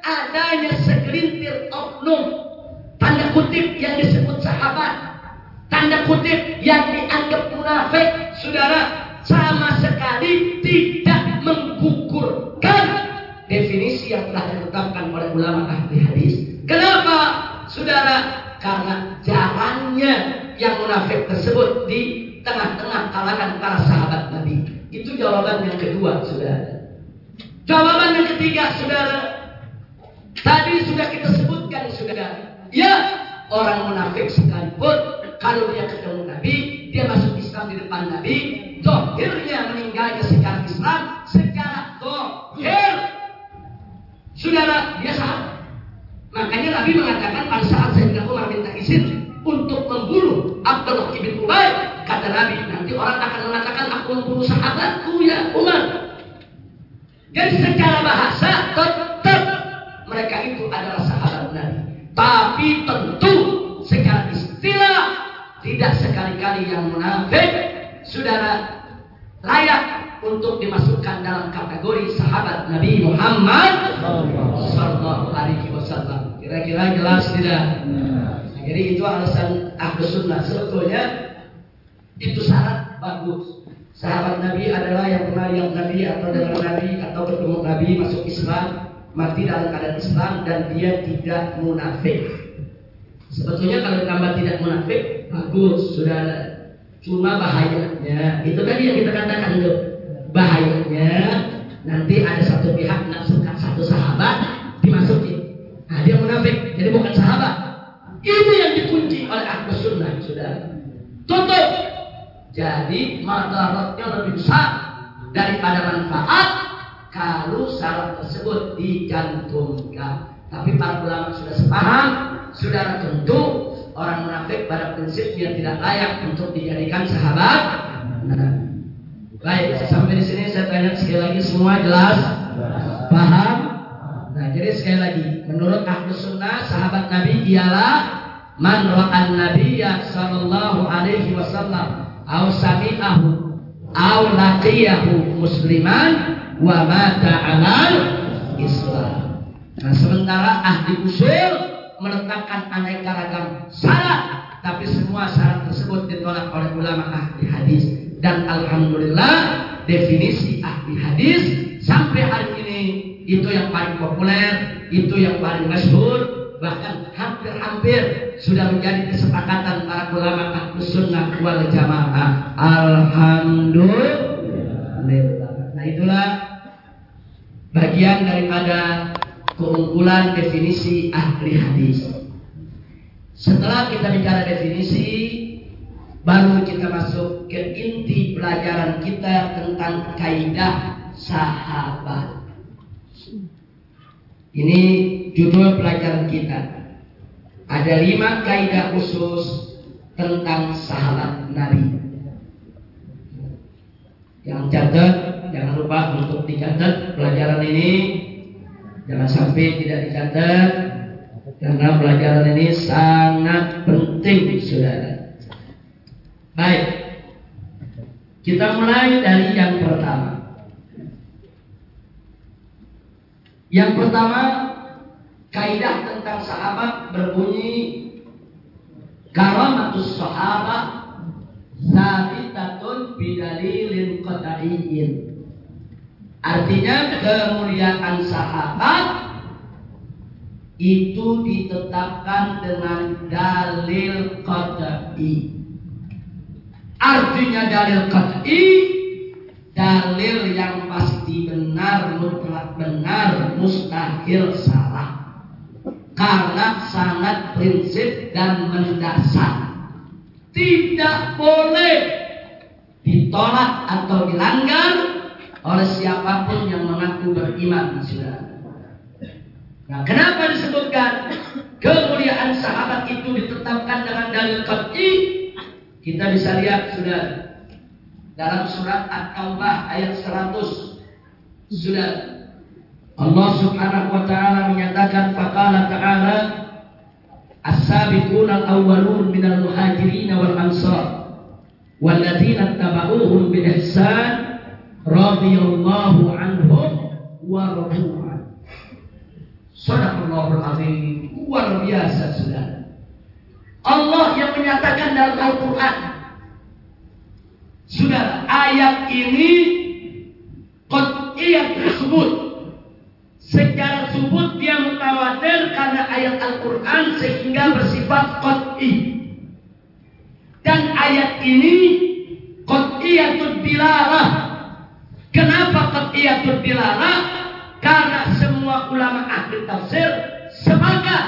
adanya segelintir oknum tanda kutip yang disebut sahabat tanda kutip yang dianggap munafik, saudara, sama sekali tidak menggugurkan definisi yang telah ditetapkan oleh ulama ahli hadis. Kenapa, saudara? Karena jarangnya yang munafik tersebut di tengah-tengah kalangan para sahabat Nabi. Itu jawaban yang kedua, saudara. Jawaban yang ketiga, saudara. Tadi sudah kita sebutkan, saudara. Ya, orang munafik sekalipun kalau dia ketemu Nabi, dia masuk Islam di depan Nabi, dohirnya meninggalnya secara Islam, secara dohir. Saudara, biasa. Makanya Nabi mengatakan pada saat Sayyidina Umar minta izin untuk membunuh Abdullah bin Ubay Nanti orang akan mengatakan aku membunuh sahabatku ya Umar. Jadi secara bahasa tetap mereka itu adalah sahabat Nabi. Tapi tentu secara istilah tidak sekali-kali yang munafik saudara layak untuk dimasukkan dalam kategori sahabat Nabi Muhammad Sallallahu Alaihi Wasallam. Kira-kira jelas tidak? Nah, jadi itu alasan ahlu sunnah sebetulnya itu syarat bagus. Sahabat Nabi adalah yang pernah lihat Nabi atau dengar Nabi atau bertemu Nabi masuk Islam, mati dalam keadaan Islam dan dia tidak munafik. Sebetulnya kalau tambah tidak munafik bagus, sudah cuma bahayanya itu tadi yang kita katakan itu bahayanya nanti ada satu pihak nafsukan satu sahabat dimasukin. Nah dia munafik jadi bukan sahabat. Itu yang dikunci oleh ahlu sunnah sudah tutup jadi madaratnya lebih besar daripada manfaat kalau syarat tersebut dicantumkan. Tapi para ulama sudah sepaham, sudah tentu orang munafik pada prinsipnya tidak layak untuk dijadikan sahabat. Nah, baik, sampai di sini saya tanya sekali lagi semua jelas, paham? Nah, jadi sekali lagi, menurut ahlu sunnah sahabat Nabi ialah man ra'an nabiyya sallallahu alaihi wasallam au sami'ahu au laqiyahu musliman wa mata alal Islam. Nah, sementara ahli usul menetapkan aneka ragam syarat, tapi semua syarat tersebut ditolak oleh ulama ahli hadis. Dan alhamdulillah definisi ahli hadis sampai hari ini itu yang paling populer, itu yang paling masyhur, bahkan hampir-hampir sudah menjadi kesepakatan para ulama ahlus sunnah wal jamaah. Alhamdulillah. Nah itulah bagian daripada keunggulan definisi ahli hadis. Setelah kita bicara definisi, baru kita masuk ke inti pelajaran kita tentang kaidah sahabat. Ini judul pelajaran kita. Ada lima kaidah khusus tentang sahabat Nabi. Yang catat, jangan lupa untuk dicatat pelajaran ini. Jangan sampai tidak dicatat karena pelajaran ini sangat penting, saudara. Baik, kita mulai dari yang pertama. Yang pertama, kaidah tentang sahabat berbunyi karamatus sahabat sabitatun bidalilin qat'iyyin. Artinya kemuliaan sahabat itu ditetapkan dengan dalil qat'i. Artinya dalil qat'i dalil yang pasti benar, mutlak benar, mustahil salah. Karena sangat prinsip dan mendasar. Tidak boleh ditolak atau dilanggar oleh siapa pun yang mengaku beriman sudah. Nah, kenapa disebutkan kemuliaan sahabat itu ditetapkan dengan dalil qat'i? Kita bisa lihat sudah dalam surat At-Taubah ayat 100 sudah Allah Subhanahu wa taala menyatakan faqala ta'ala as-sabiquna al-awwalun minal muhajirin wal ansar walladzina tabauhum bi ihsan radhiyallahu anhum wa radu'an Sadaqallahul azim. Luar biasa sudah Allah yang menyatakan dalam Al-Qur'an. Sudah ayat ini dia mutawatir karena ayat Al-Quran sehingga bersifat qat'i. Dan ayat ini qat'iyatul dilarah. Kenapa qat'iyatul dilarah? Karena semua ulama ahli tafsir sepakat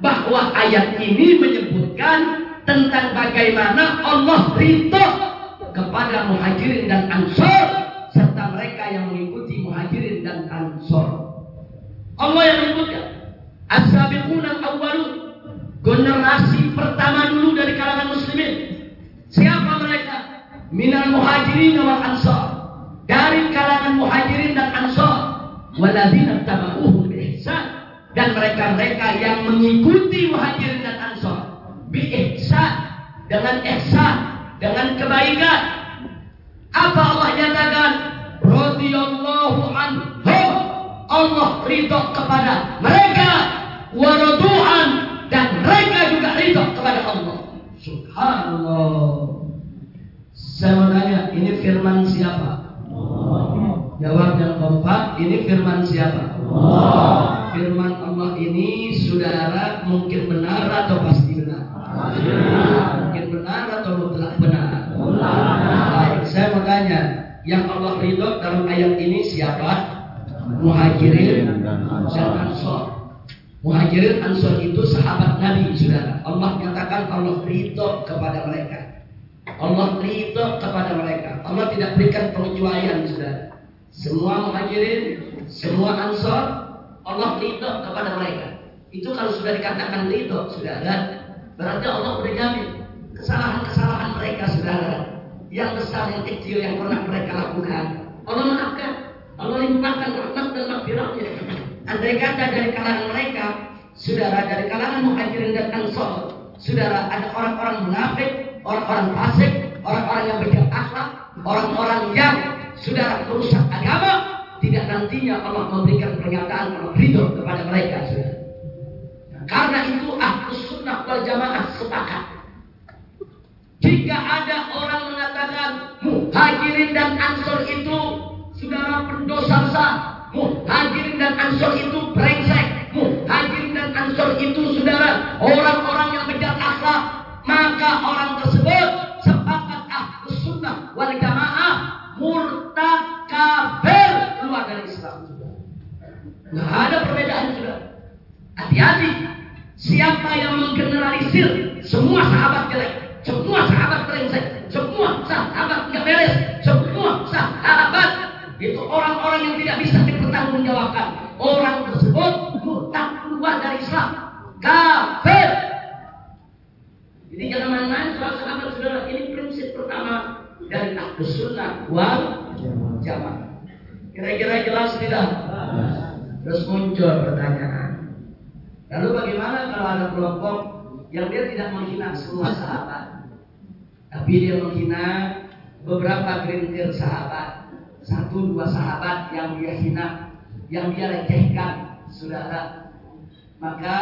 bahwa ayat ini menyebutkan tentang bagaimana Allah ridho kepada muhajirin dan ansor serta mereka yang mengikuti muhajirin dan ansor. Allah yang menyebutkan as-sabiqun al-awwalun. Generasi pertama dulu dari kalangan muslimin. Siapa mereka? minal muhajirin wal ansar. Dari kalangan muhajirin dan ansar. Waladina tabauhum bi ihsan dan mereka-mereka yang mengikuti muhajirin dan ansar. Bi ihsan dengan ihsan. Dengan kebaikan. Apa Allah nyatakan? Radhiyallahu anhum. Allah ridho kepada mereka waradu'an dan mereka juga ridho kepada Allah subhanallah saya mau tanya, ini firman siapa? Jawab yang keempat, ini firman siapa? Firman Allah ini saudara mungkin benar atau pasti benar? Mungkin benar atau mutlak benar? Baik, saya mau tanya, yang Allah ridho dalam ayat ini siapa? Muhajirin dan Ansor. Muhajirin Ansor itu sahabat Nabi, saudara. Allah nyatakan Allah ridho kepada mereka. Allah ridho kepada mereka. Allah tidak berikan pengecualian, sudah. Semua muhajirin, semua ansor, Allah ridho kepada mereka. Itu kalau sudah dikatakan ridho, saudara, berarti Allah sudah jamin kesalahan-kesalahan mereka, saudara. Yang besar, yang kecil, yang pernah mereka lakukan. Allah maafkan. Allah limpahkan rahmat dan makfirahnya. Andai kata dari kalangan mereka, saudara, dari kalangan muhajirin dan ansor, saudara, ada orang-orang munafik, orang-orang fasik, orang-orang yang berjalan akhlak, orang-orang yang sudah merusak agama, tidak nantinya Allah memberikan pernyataan Allah ridho kepada mereka. Sudah. karena itu ahlus sunnah wal jamaah sepakat. Jika ada orang mengatakan muhajirin dan ansor itu saudara pendosa besar, muhajirin dan ansor itu brengsek, muhajirin dan ansor itu saudara orang-orang yang berjalan akhlak, maka orang tersebut sepakat ahlu sunnah wal jamaah murtad kafir keluar dari Islam. Nggak ada perbedaan sudah. Hati-hati. Siapa yang menggeneralisir semua sahabat jelek, semua sahabat brengsek, semua sahabat nggak beres, semua sahabat itu orang-orang yang tidak bisa dipertanggungjawabkan. Orang tersebut murtad keluar dari Islam. Kafir jadi jangan main-main soal sahabat saudara. Ini prinsip pertama dari ahlu sunnah wal jamaah. Kira-kira jelas tidak? Terus muncul pertanyaan. Lalu bagaimana kalau ada kelompok yang dia tidak menghina semua sahabat, tapi dia menghina beberapa gelintir sahabat, satu dua sahabat yang dia hina, yang dia lecehkan, saudara. Maka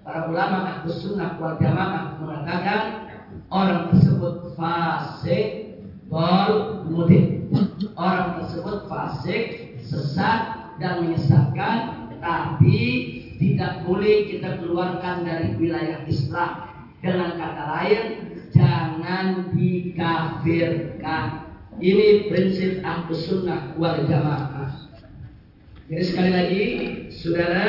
para ulama ahlu sunnah wal jamaah mengatakan orang tersebut fasik bol mudik orang tersebut fasik sesat dan menyesatkan tapi tidak boleh kita keluarkan dari wilayah Islam. Dengan kata lain jangan dikafirkan. Ini prinsip ahlu sunnah wal jamaah jadi sekali lagi saudara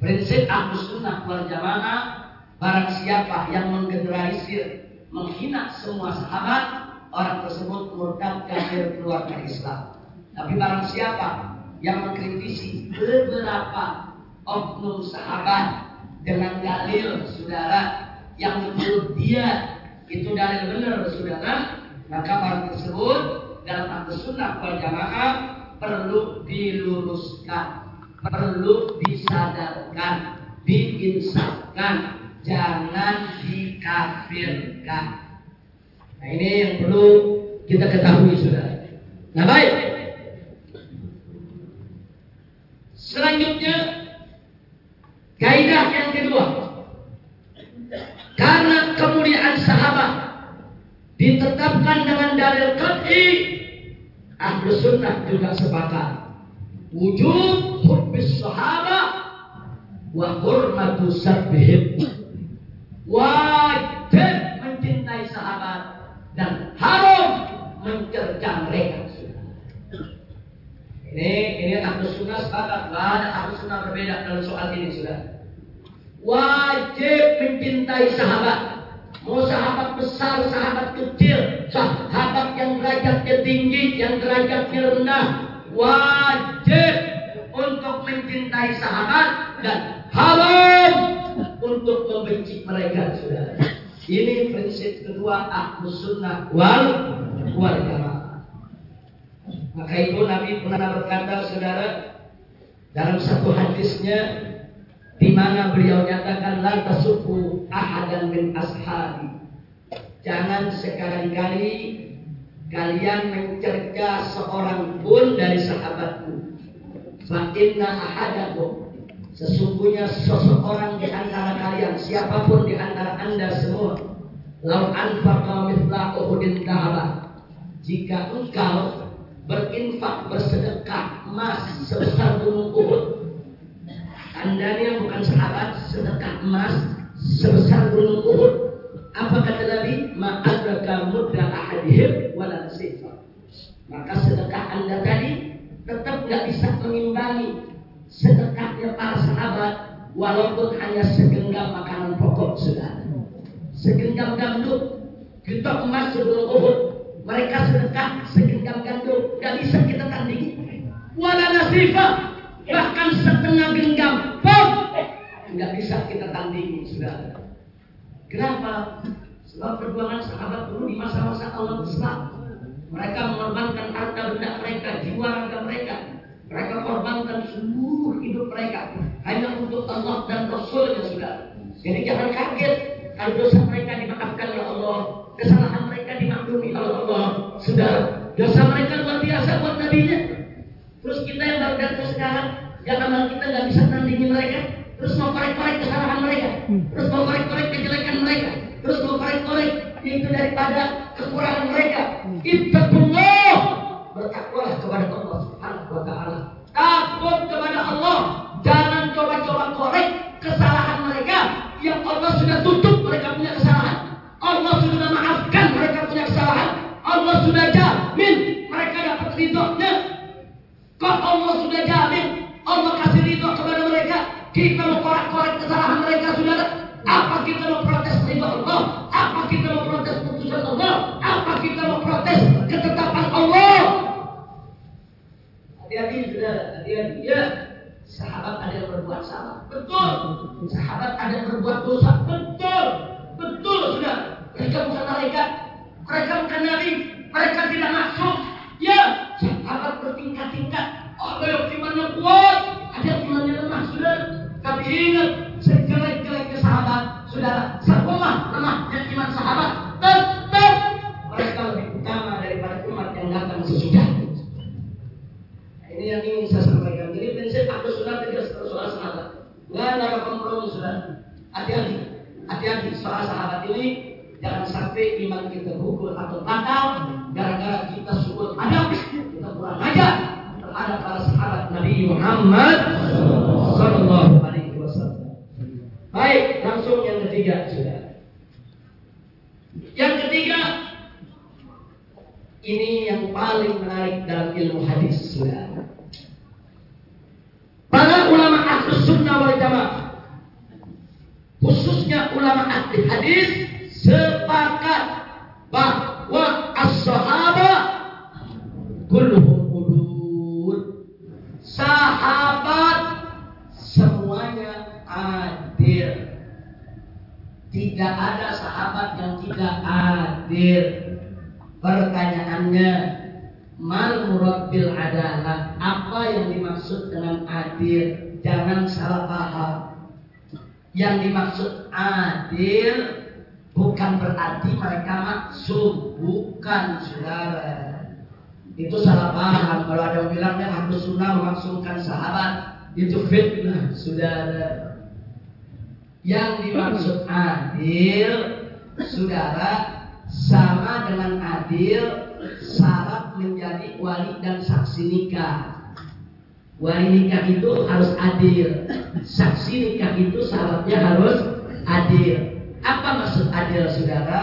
Prinsip Ahlus Sunnah wal Jamaah barang siapa yang menggeneralisir, menghina semua sahabat, orang tersebut murtad kafir keluar dari Islam. Tapi barang siapa yang mengkritisi beberapa oknum sahabat dengan dalil saudara yang menurut dia itu dalil benar saudara, maka barang tersebut dalam Ahlus Sunnah wal Jamaah perlu diluruskan perlu disadarkan, diinsafkan, jangan dikafirkan. Nah ini yang perlu kita ketahui sudah. Nah baik. Selanjutnya kaidah yang kedua. Karena kemuliaan sahabat ditetapkan dengan dalil qat'i, ahlu sunnah juga sepakat. Wujud hubbis sahabah wa hurmatu sabbihim. Wajib mencintai sahabat dan haram mencerca mereka. Ini ini ahlu sunnah sepakat. Nggak ada ahlu sunnah berbeda dalam soal ini sudah. Wajib mencintai sahabat mau sahabat besar sahabat kecil sahabat yang derajatnya tinggi yang derajatnya rendah wajib untuk mencintai sahabat dan haram untuk membenci mereka saudara. Ini prinsip kedua ahlus sunnah wal jamaah. Maka itu Nabi pernah berkata, saudara, dalam satu hadisnya di mana beliau nyatakan la tasubbu ahadan min ashabi. Jangan sekali-kali kalian mencerca seorang pun dari sahabatku. Fa inna ahadakum Sesungguhnya seseorang di antara kalian, siapa pun di antara anda semua, lau anfaqa mithla uhudin dahaba. Jika engkau berinfak bersedekah emas sebesar gunung Uhud, anda ini bukan sahabat, sedekah emas sebesar gunung Uhud. Apa kata Nabi? Ma'adraka mudda ahadihim wala Maka sedekah anda tadi tetap nggak bisa mengimbangi sedekahnya para sahabat walaupun hanya segenggam makanan pokok sudah. Segenggam gandum kita emas sebelum Uhud mereka sedekah segenggam gandum. Gak bisa kita tandingi. Wala nasifah bahkan setengah genggam pun nggak bisa kita tandingi sudah kenapa sebab perjuangan sahabat dulu di masa-masa awal Islam mereka mengorbankan harta benda mereka jiwa raga mereka mereka korbankan seluruh hidup mereka hanya untuk Allah dan Rasul yang sudah. Jadi jangan kaget kalau dosa mereka dimaafkan oleh Allah, kesalahan mereka dimaklumi oleh Allah. Sudah dosa mereka luar biasa buat nabinya. Terus kita yang baru datang sekarang, yang amal kita nggak bisa tandingi mereka. Terus mau korek-korek kesalahan mereka, terus mau korek-korek kejelekan mereka, terus mau korek-korek itu daripada kekurangan mereka. Kita Allah bertakwalah kepada Allah Subhanahu wa taala. Takut kepada Allah. Jangan coba-coba korek kesalahan mereka yang Allah sudah tutup mereka punya kesalahan. Allah sudah maafkan mereka punya kesalahan. Allah sudah jamin mereka dapat ridhonya. Kok Allah sudah jamin Allah kasih ridho kepada mereka. Kita mau korek-korek kesalahan mereka sudah apa kita mau protes ridho Allah? Apa kita mau protes putusan Allah? Apa kita mau protes ketetapan Allah? Hati-hati sudah, hati-hati. Ya, sahabat ada yang berbuat salah. Betul. Sahabat ada yang berbuat dosa. Betul. Betul sudah. Mereka bukan malaikat. Mereka bukan nabi. Mereka tidak masuk. Ya, sahabat bertingkat-tingkat. Ada yang imannya kuat, ada yang imannya lemah sudah. Tapi ingat, sejelek-jeleknya sahabat, saudara, selemah lemahnya iman sahabat, tetap mereka lebih utama daripada umat yang datang sesudah. Ini yang ingin saya sampaikan. Jadi prinsip aku sunnah tidak soal sahabat. Nggak ada kompromi sudah. Hati-hati. Hati-hati soal sahabat ini jangan sampai iman kita gugur atau batal gara-gara kita sukut adab kita kurang ajar terhadap para sahabat Muhammad Sallallahu Alaihi Wasallam. Baik, langsung yang ketiga sudah. Yang ketiga, ini yang paling menarik dalam ilmu hadis sudah. Para ulama ahli sunnah wal jamaah khususnya ulama ahli hadis sepakat bahwa Tidak ada sahabat yang tidak adil. Pertanyaannya, mal murad bil adalah apa yang dimaksud dengan adil? Jangan salah paham. Yang dimaksud adil bukan berarti mereka maksud, bukan saudara. Itu salah paham. Kalau ada yang bilang yang harus sunnah memaksudkan sahabat, itu fitnah, saudara. Yang dimaksud adil, saudara, sama dengan adil syarat menjadi wali dan saksi nikah. Wali nikah itu harus adil. Saksi nikah itu syaratnya harus adil. Apa maksud adil saudara?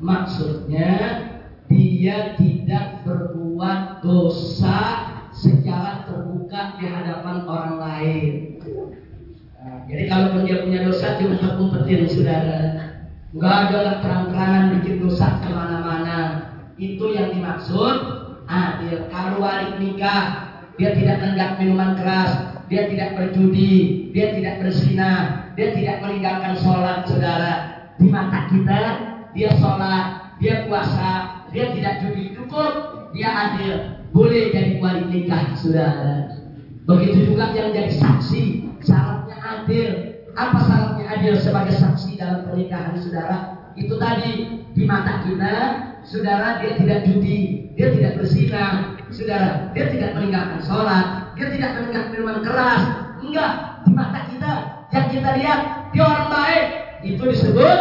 Maksudnya dia tidak berbuat dosa secara terbuka di hadapan orang lain. Jadi kalau dia punya dosa diumpet-umpetin saudara. Enggak ada terang-terangan bikin dosa ke mana-mana. Itu yang dimaksud adil. Kalau wali nikah, dia tidak nenggak minuman keras, dia tidak berjudi, dia tidak berzina, dia tidak meninggalkan sholat, saudara. di mata kita dia sholat, dia puasa, dia tidak judi cukup, dia adil, boleh jadi wali nikah saudara. Begitu juga yang jadi saksi, syaratnya adil. Apa syaratnya adil sebagai saksi dalam pernikahan saudara? Itu tadi di mata kita, saudara dia tidak judi, dia tidak berzina, saudara dia tidak meninggalkan sholat, dia tidak meninggalkan minuman keras, enggak di mata kita yang kita lihat dia orang baik itu disebut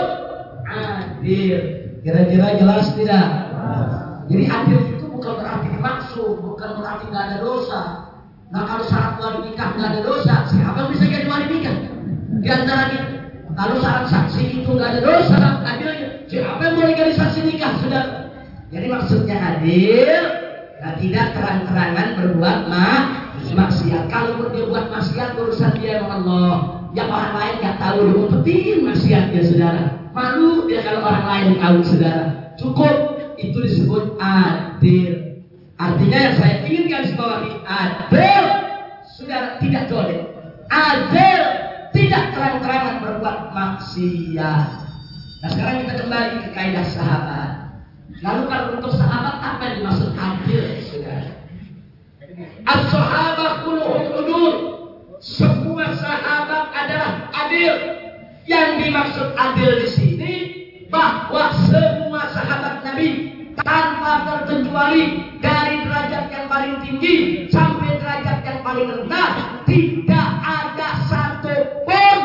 adil. Kira-kira jelas tidak? Jadi adil itu bukan berarti dimaksud, bukan berarti nggak ada dosa. Nah kalau syarat wali nikah nggak ada dosa, siapa bisa jadi wali nikah? Di antara kita. Kalau syarat saksi itu nggak ada dosa, adilnya. Siapa yang boleh jadi saksi nikah? Sudah. Jadi maksudnya adil, nah, tidak terang-terangan berbuat mak maksiat. Kalau dia buat maksiat urusan dia sama Allah. Yang orang lain nggak tahu diumpetin maksiatnya saudara. Malu dia kalau orang lain tahu saudara. Cukup itu disebut adil. Artinya yang saya ingin garis bawahi adil saudara tidak boleh. Adil tidak terang-terangan berbuat maksiat. Nah sekarang kita kembali ke kaidah sahabat. Lalu kalau untuk sahabat apa yang dimaksud adil saudara? As-sahabah kulluhum. Semua sahabat adalah adil. Yang dimaksud adil di sini bahwa semua sahabat Nabi tanpa terkecuali dari derajat yang paling tinggi sampai derajat yang paling rendah tidak ada satu pun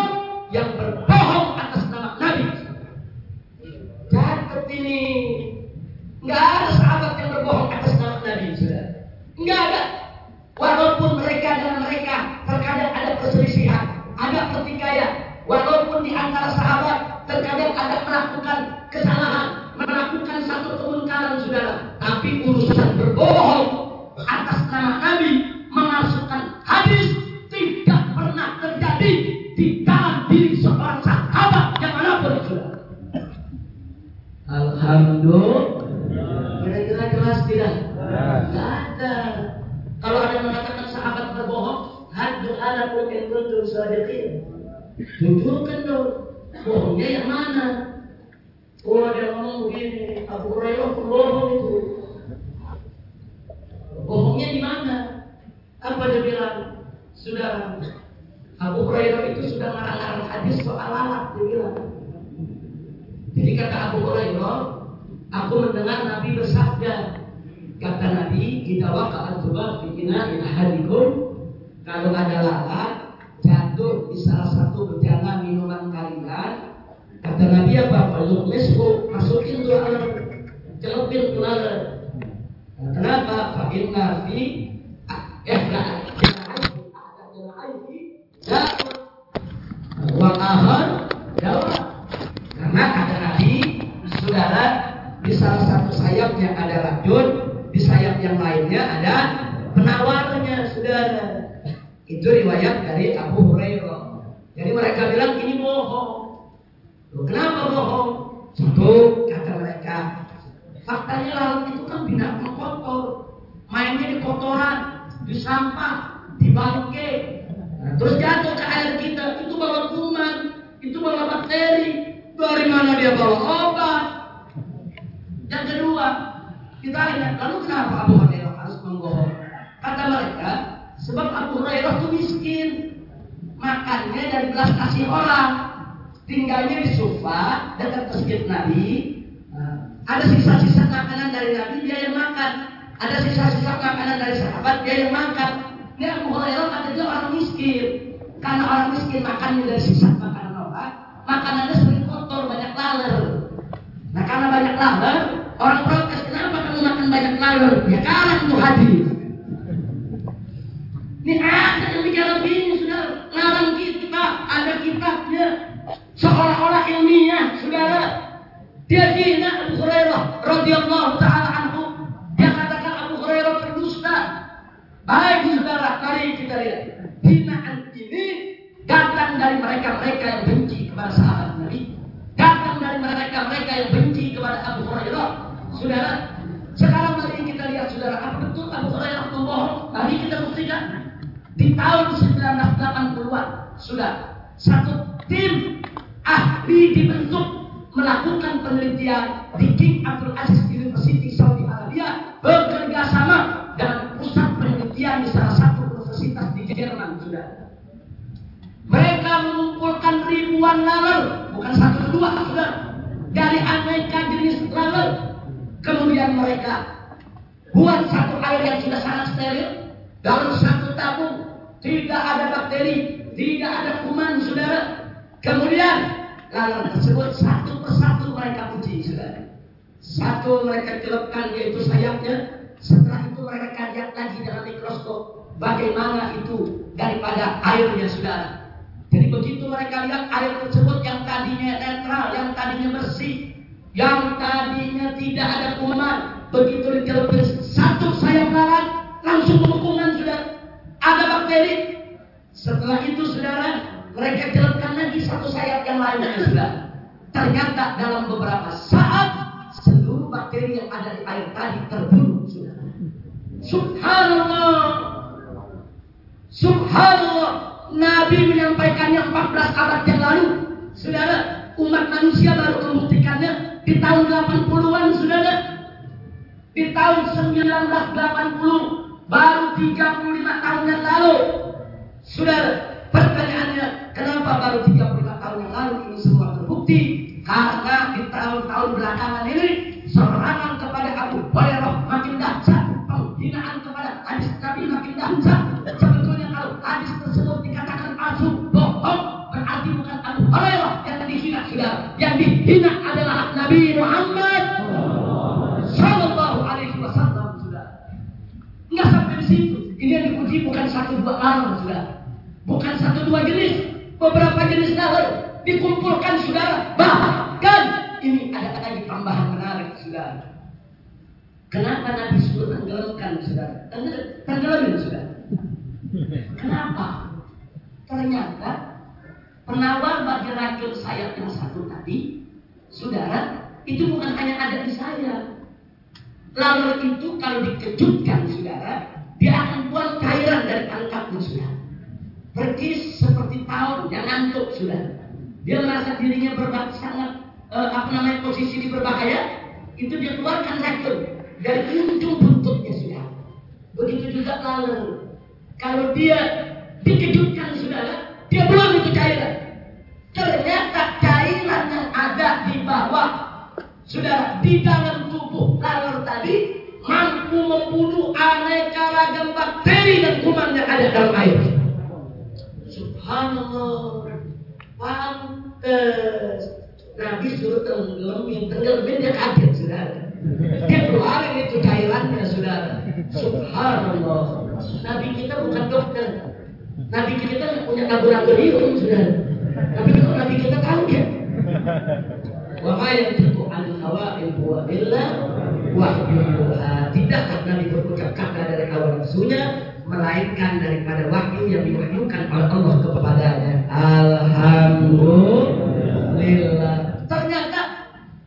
yang berbohong atas nama Nabi. Catat ini nggak ada sahabat yang berbohong atas nama Nabi. Nggak ada. Walaupun mereka dan mereka terkadang ada perselisihan, ada pertikaian, walaupun di antara sahabat terkadang ada melakukan kesalahan, melakukan satu kemungkaran saudara, tapi urusan berbohong atas nama Nabi, memasukkan hadis tidak pernah terjadi di dalam diri seorang sahabat yang mana pun saudara. Alhamdulillah. Kira-kira jelas tidak? Tidak ada. Kalau ada yang mengatakan sahabat berbohong, hadu ala pun yang kuntum sadiqin. Tunjukkan dong, bohongnya yang mana? Ada yang ngomong begini, Abu Hurairah bohong itu. Bohongnya di mana? Apa dia bilang? Sudah Abu Hurairah itu sudah ngarang-ngarang hadis soal lalat dia bilang. Jadi kata Abu Hurairah, aku mendengar Nabi bersabda, kata Nabi, kita waqa'at dzubab fi ina'i ahadikum, kalau ada lalat jatuh di salah satu bejana minuman kalian, kata Nabi apa? Mesku masukin tuh alat, celupin. Nah, kenapa? Inna fi eh enggak wa ahad dawa karena kata Nabi saudara di salah satu sayapnya ada racun di sayap yang lainnya ada penawarnya saudara itu riwayat dari Abu Hurairah jadi mereka bilang ini bohong kenapa bohong satu kata mereka faktanya laut itu kan binatang kotor mainnya di kotoran di sampah di bangke Nah, terus jatuh ke air kita, itu bawa kuman, itu bawa bakteri. Dari mana dia bawa obat? Yang kedua, kita lihat, lalu kenapa Abu Hurairah harus membohong? Kata mereka, sebab Abu Hurairah itu miskin. Makannya dari belas kasih orang. Tinggalnya di sofa dekat masjid Nabi. Nah, ada sisa-sisa makanan dari Nabi, dia yang makan. Ada sisa-sisa makanan dari sahabat, dia yang makan. Ini Abu Hurairah dia orang miskin. Karena orang miskin makannya dari sisa makanan orang, makanannya sering kotor, banyak laler. Nah karena banyak laler, orang protes, kenapa kamu makan banyak laler? Ya karena itu hadis. Ini ada yang bicara begini, sudah ngarang kita, ada kitabnya. Seolah-olah ilmiah, saudara. Dia hina Abu Hurairah radhiyallahu taala anhu. Dia katakan Abu Hurairah berdusta. Baik saudara, mari kita lihat. Hinaan ini datang dari mereka-mereka yang benci kepada sahabat Nabi. Datang dari mereka-mereka yang benci kepada Abu Hurairah. Saudara, sekarang mari kita lihat saudara, apa betul Abu Hurairah membohong? Mari kita buktikan. Di tahun 1980-an sudah satu tim ahli dibentuk melakukan penelitian di King Abdul Aziz University Saudi Arabia bekerja sama dengan pusat penelitian di salah satu universitas di Jerman sudah. Mereka mengumpulkan ribuan laler, bukan satu dua sudah, dari aneka jenis laler. Kemudian mereka buat satu air yang sudah sangat steril dalam satu tabung, tidak ada bakteri, tidak ada kuman, saudara. Kemudian lalat tersebut satu persatu mereka puji saudara. Satu mereka celupkan yaitu sayapnya. Setelah itu mereka kajian lagi dengan mikroskop bagaimana itu daripada airnya saudara. Jadi begitu mereka lihat air tersebut yang tadinya netral, yang tadinya bersih, yang tadinya tidak ada kuman, begitu dicelupkan satu sayap lalat langsung pemukungan sudah ada bakteri. Setelah itu saudara mereka celupkan lagi satu sayap yang lainnya sudah. Ternyata dalam beberapa saat seluruh bakteri yang ada di air tadi terbunuh sudah. Subhanallah. Subhanallah. Nabi menyampaikannya 14 abad yang lalu. Saudara, umat manusia baru membuktikannya di tahun 80-an, saudara. Di tahun 1980, baru 35 tahun yang lalu. Saudara, pertanyaannya, Kenapa baru 35 tahun yang lalu ini semua terbukti? Karena di tahun-tahun belakangan ini serangan kepada Abu Hurairah makin dahsyat, penghinaan kepada hadis Nabi makin dahsyat. Sebetulnya kalau hadis tersebut dikatakan palsu, bohong, berarti bukan Abu Hurairah yang dihina sudah. Yang dihina adalah Nabi Muhammad. Enggak sampai di situ. Ini yang dipuji bukan satu dua orang sudah. Bukan satu dua jenis, beberapa jenis nahar dikumpulkan saudara. Bahkan ini ada lagi tambahan menarik saudara. Kenapa Nabi suruh tenggelamkan saudara? Tenggelamin saudara. Kenapa? Ternyata penawar bagi racun sayap yang satu tadi, saudara, itu bukan hanya ada di saya. Lalu itu kalau dikejutkan saudara, dia akan buang cairan dari tangkapnya saudara. Pergi seperti tahun, yang ngantuk sudah. Dia merasa dirinya berbahaya sangat uh, apa namanya posisi ini berbahaya. Itu dia keluarkan racun dari ujung buntutnya sudah. Begitu juga lalu. Kalau dia dikejutkan sudah, dia buang itu cairan. Ternyata cairan yang ada di bawah sudah di dalam tubuh laler tadi mampu membunuh aneka ragam bakteri dan kuman yang ada dalam air. Subhanallah. Pantes. Nabi suruh tenggelamin. Tenggelamin dia kaget, saudara. Dia keluarin itu cairannya, saudara. Subhanallah. Nabi kita bukan dokter. Nabi kita punya laboratorium, saudara. Tapi kalau Nabi kita ya. Wa ma yantiqu an hawa in huwa illa wahyu Tidak Nabi berucap kata dari awal nafsunya melainkan daripada wahyu yang diwahyukan oleh Allah kepadanya. Alhamdulillah. Ternyata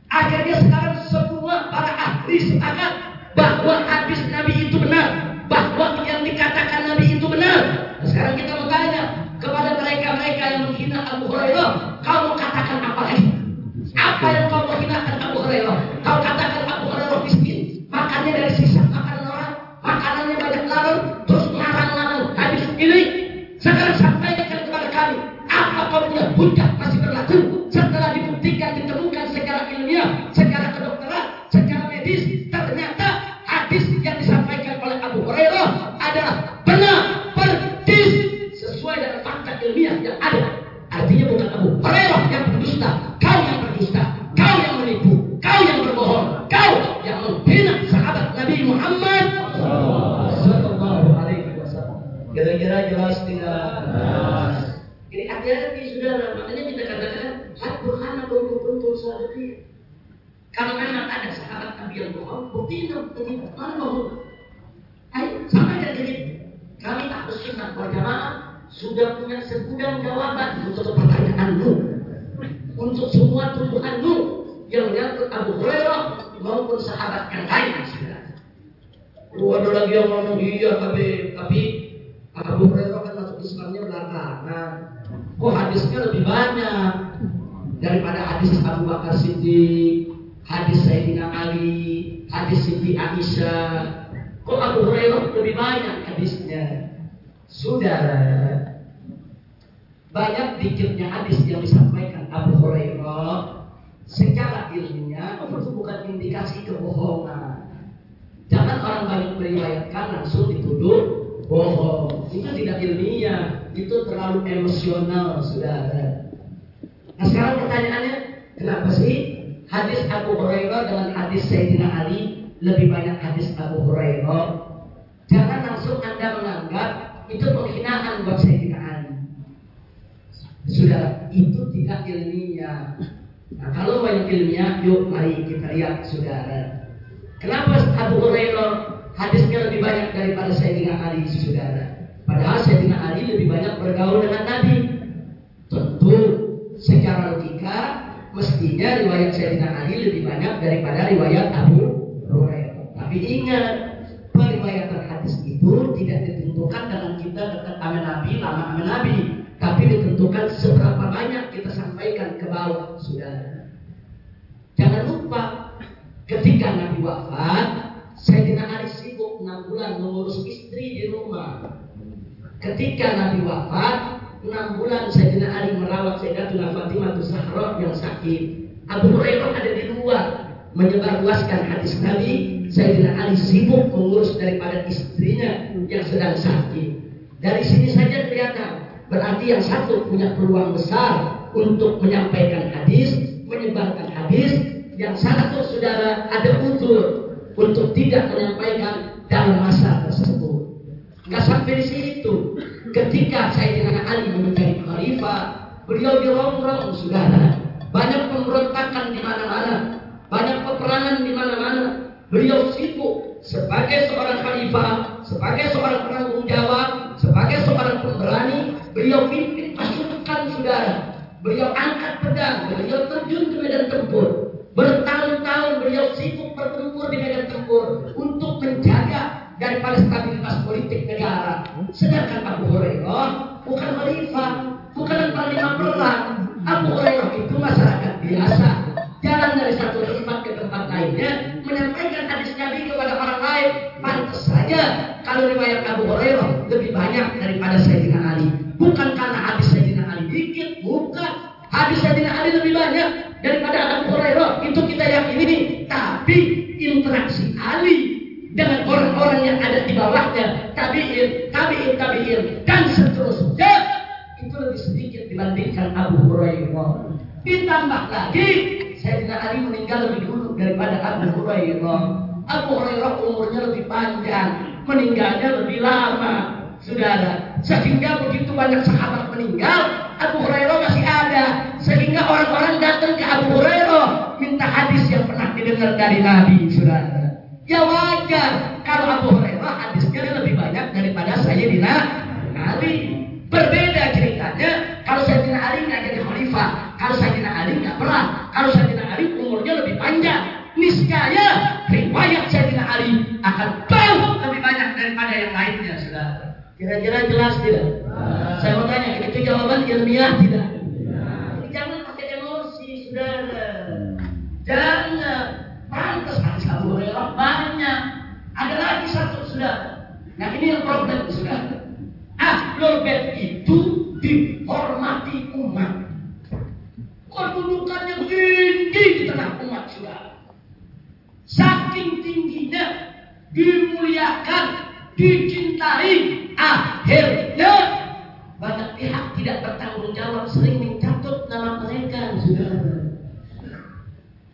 akhirnya sekarang semua para ahli sepakat bahwa hadis Nabi itu benar, bahwa yang dikatakan Nabi itu benar. Sekarang kita bertanya kepada mereka-mereka yang menghina Abu Hurairah, kamu katakan apa lagi? Apa yang hujah masih berlaku setelah dibuktikan ditemukan secara ilmiah secara kedokteran secara medis ternyata hadis yang disampaikan oleh Abu Hurairah adalah benar persis sesuai dengan fakta ilmiah yang ada. Artinya bukan Abu Hurairah yang berdusta kau yang berdusta kau yang menipu kau yang berbohong kau yang menghina sahabat Nabi Muhammad. Kira-kira jelas tidak? Jelas. Ini hati-hati saudara. Makanya kita katakan hak Tuhan Kalau memang ada sahabat Nabi yang bohong, buktiin tadi mana bohong? Ayo, sama aja jadi kami tak sunnah wal jamaah sudah punya segudang jawaban untuk pertanyaanmu, untuk semua tuduhanmu yang menyangkut Abu Hurairah maupun sahabat yang lain. Lu ada lagi yang ngomong iya tapi tapi Abu Hurairah kan masuk Islamnya belakangan. Kok hadisnya lebih banyak? Daripada hadis Abu Bakar Siddiq, hadis Sayyidina Ali, hadis Siti Aisyah. Kok Abu Hurairah lebih banyak hadisnya? Saudara, banyak dikitnya hadis yang disampaikan Abu Hurairah secara ilmiah itu bukan indikasi kebohongan. Jangan orang banyak meriwayatkan langsung dituduh bohong. Itu tidak ilmiah, itu terlalu emosional, saudara. Nah sekarang pertanyaannya, kenapa sih hadis Abu Hurairah dengan hadis Sayyidina Ali lebih banyak hadis Abu Hurairah? Jangan langsung Anda menganggap itu penghinaan buat Sayyidina Ali. Sudah, itu tidak ilmiah. Nah, kalau banyak ilmiah, yuk mari kita lihat saudara. Kenapa Abu Hurairah hadisnya lebih banyak daripada Sayyidina Ali, saudara? Padahal Sayyidina Ali lebih banyak bergaul dengan Nabi. Tentu secara logika mestinya riwayat Sayyidina Ali lebih banyak daripada riwayat Abu Hurairah. Tapi ingat, periwayatan hadis itu tidak ditentukan dengan kita dekat sama Nabi, lama sama Nabi, tapi ditentukan seberapa banyak kita sampaikan ke bawah, saudara. Jangan lupa, ketika Nabi wafat, Sayyidina Ali sibuk 6 bulan mengurus istri di rumah. Ketika Nabi wafat, 6 bulan Sayyidina Ali merawat Sayyidatuna Fatimah Zahra yang sakit. Abu Hurairah ada di luar menyebarluaskan hadis Nabi Sayyidina Ali sibuk mengurus daripada istrinya yang sedang sakit. Dari sini saja kelihatan berarti yang satu punya peluang besar untuk menyampaikan hadis, menyebarkan hadis, yang satu saudara ada unsur untuk tidak menyampaikan dalam masa tersebut. Nggak sampai di situ. Ketika Sayyidina Ali menjadi khalifah, beliau dirongrong saudara. Banyak pemberontakan di mana-mana, banyak peperangan di mana-mana, Beliau sibuk sebagai seorang khalifah, sebagai seorang penanggung jawab, sebagai seorang pemberani. Beliau pimpin pasukan saudara. Beliau angkat pedang, beliau terjun ke medan tempur. Bertahun-tahun Sedangkan Abu Hurairah bukan khalifah, bukan panglima perang. Abu Hurairah itu masyarakat biasa, jalan dari satu tempat ke tempat lainnya menyampaikan hadis Nabi kepada orang lain. Pantas saja kalau riwayat Abu Hurairah lebih banyak daripada Sayyidina Ali. Bukan karena hadis Sayyidina Ali dikit, bukan. Hadis Sayyidina Ali lebih banyak daripada Abu Hurairah. Itu kita yakini. Tapi interaksi Ali dengan orang-orang yang ada di bawahnya, tabiin, tabiin, tabiin, dan seterusnya itu lebih sedikit dibandingkan Abu Hurairah. Ditambah lagi, Sayyidina Ali meninggal lebih dulu daripada Hurairah. Abu Hurairah umurnya lebih panjang, meninggalnya lebih lama. Saudara, sehingga begitu banyak sahabat meninggal, Abu Hurairah masih ada. Sehingga orang-orang datang ke Abu Hurairah minta hadis yang pernah didengar dari Nabi, saudara. Ya wajar kalau Abu Hurairah hadisnya lebih banyak daripada Sayyidina Ali. Berbeda Kira-kira jelas tidak? Nah. Saya mau tanya, itu jawaban ilmiah tidak? Nah. Jangan pakai emosi, saudara. Jangan. Pantas hadis Abu Hurairah banyak. Ada lagi satu, sudah. Nah ini yang problem, sudah. Ahlul Bait itu dihormati umat. Kedudukannya tinggi di tengah umat sudah. Saking tingginya dimuliakan, dicintai, akhirnya banyak pihak tidak bertanggung jawab sering mencatut nama mereka sudah.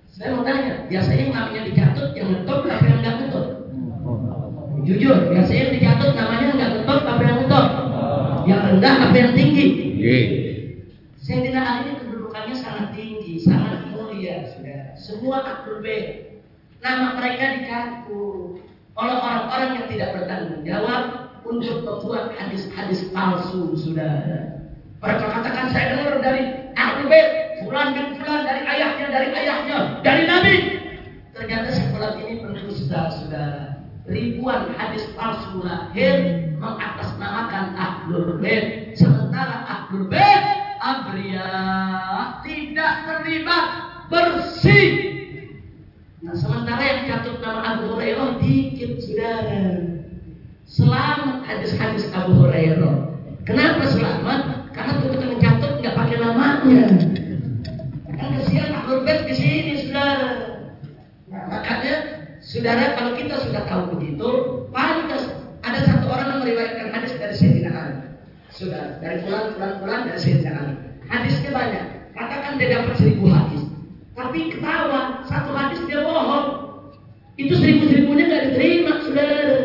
Saya mau tanya, biasanya yang namanya dicatut yang ngetop apa yang nggak ngetop? Jujur, biasanya yang dicatut namanya nggak ngetop apa yang ngetop? Yang rendah apa yang tinggi? Saya tidak Ali kedudukannya sangat tinggi, sangat mulia, sudah. Semua bait. Nama mereka dicampur oleh orang-orang yang tidak bertanggung jawab untuk membuat hadis-hadis palsu, sudah. Mereka katakan saya dengar dari ahlul bait, fulan bin fulan dari ayahnya, dari ayahnya, dari Nabi. Ternyata sekolah ini pendusta, sudah ribuan hadis palsu lahir mengatasnamakan ahlul bait sementara ahlul bait abria tidak Nah, sementara yang catut nama Abu Hurairah dikit saudara. Selamat hadis-hadis Abu Hurairah. Kenapa selamat? Karena tukang catut nggak pakai namanya. Kan kesian Abu Hurairah di sini saudara. Nah, makanya saudara kalau kita sudah tahu begitu, pantas ada satu orang yang meriwayatkan hadis dari Sayyidina Ali. Sudah dari pulang pulang pulang dari Sayyidina Ali. Hadisnya banyak. Katakan dia dapat seribu hadis. Tapi ketawa, satu hadis dia bohong. Itu seribu-seribunya nggak diterima, saudara.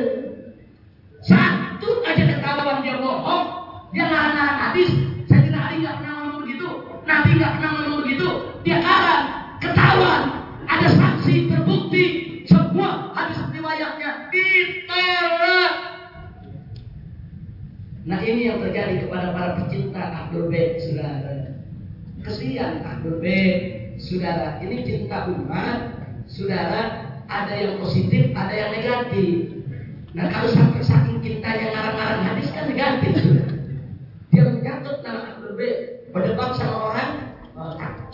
Satu aja ketahuan dia bohong, dia larang-larang hadis. Sayyidina Ali nggak pernah ngomong begitu. Nabi nggak pernah ngomong begitu. Dia karang, ketahuan. Ada saksi terbukti semua hadis riwayatnya ditolak. Nah ini yang terjadi kepada para pecinta Abdul Bait, saudara. Kesian Abdul Bait, saudara. Ini cinta umat, saudara. Ada yang positif, ada yang negatif. Nah kalau sampai saking cintanya ngarang-ngarang hadis kan negatif. Dia mencatat nama Abdul Bait, berdebat sama orang,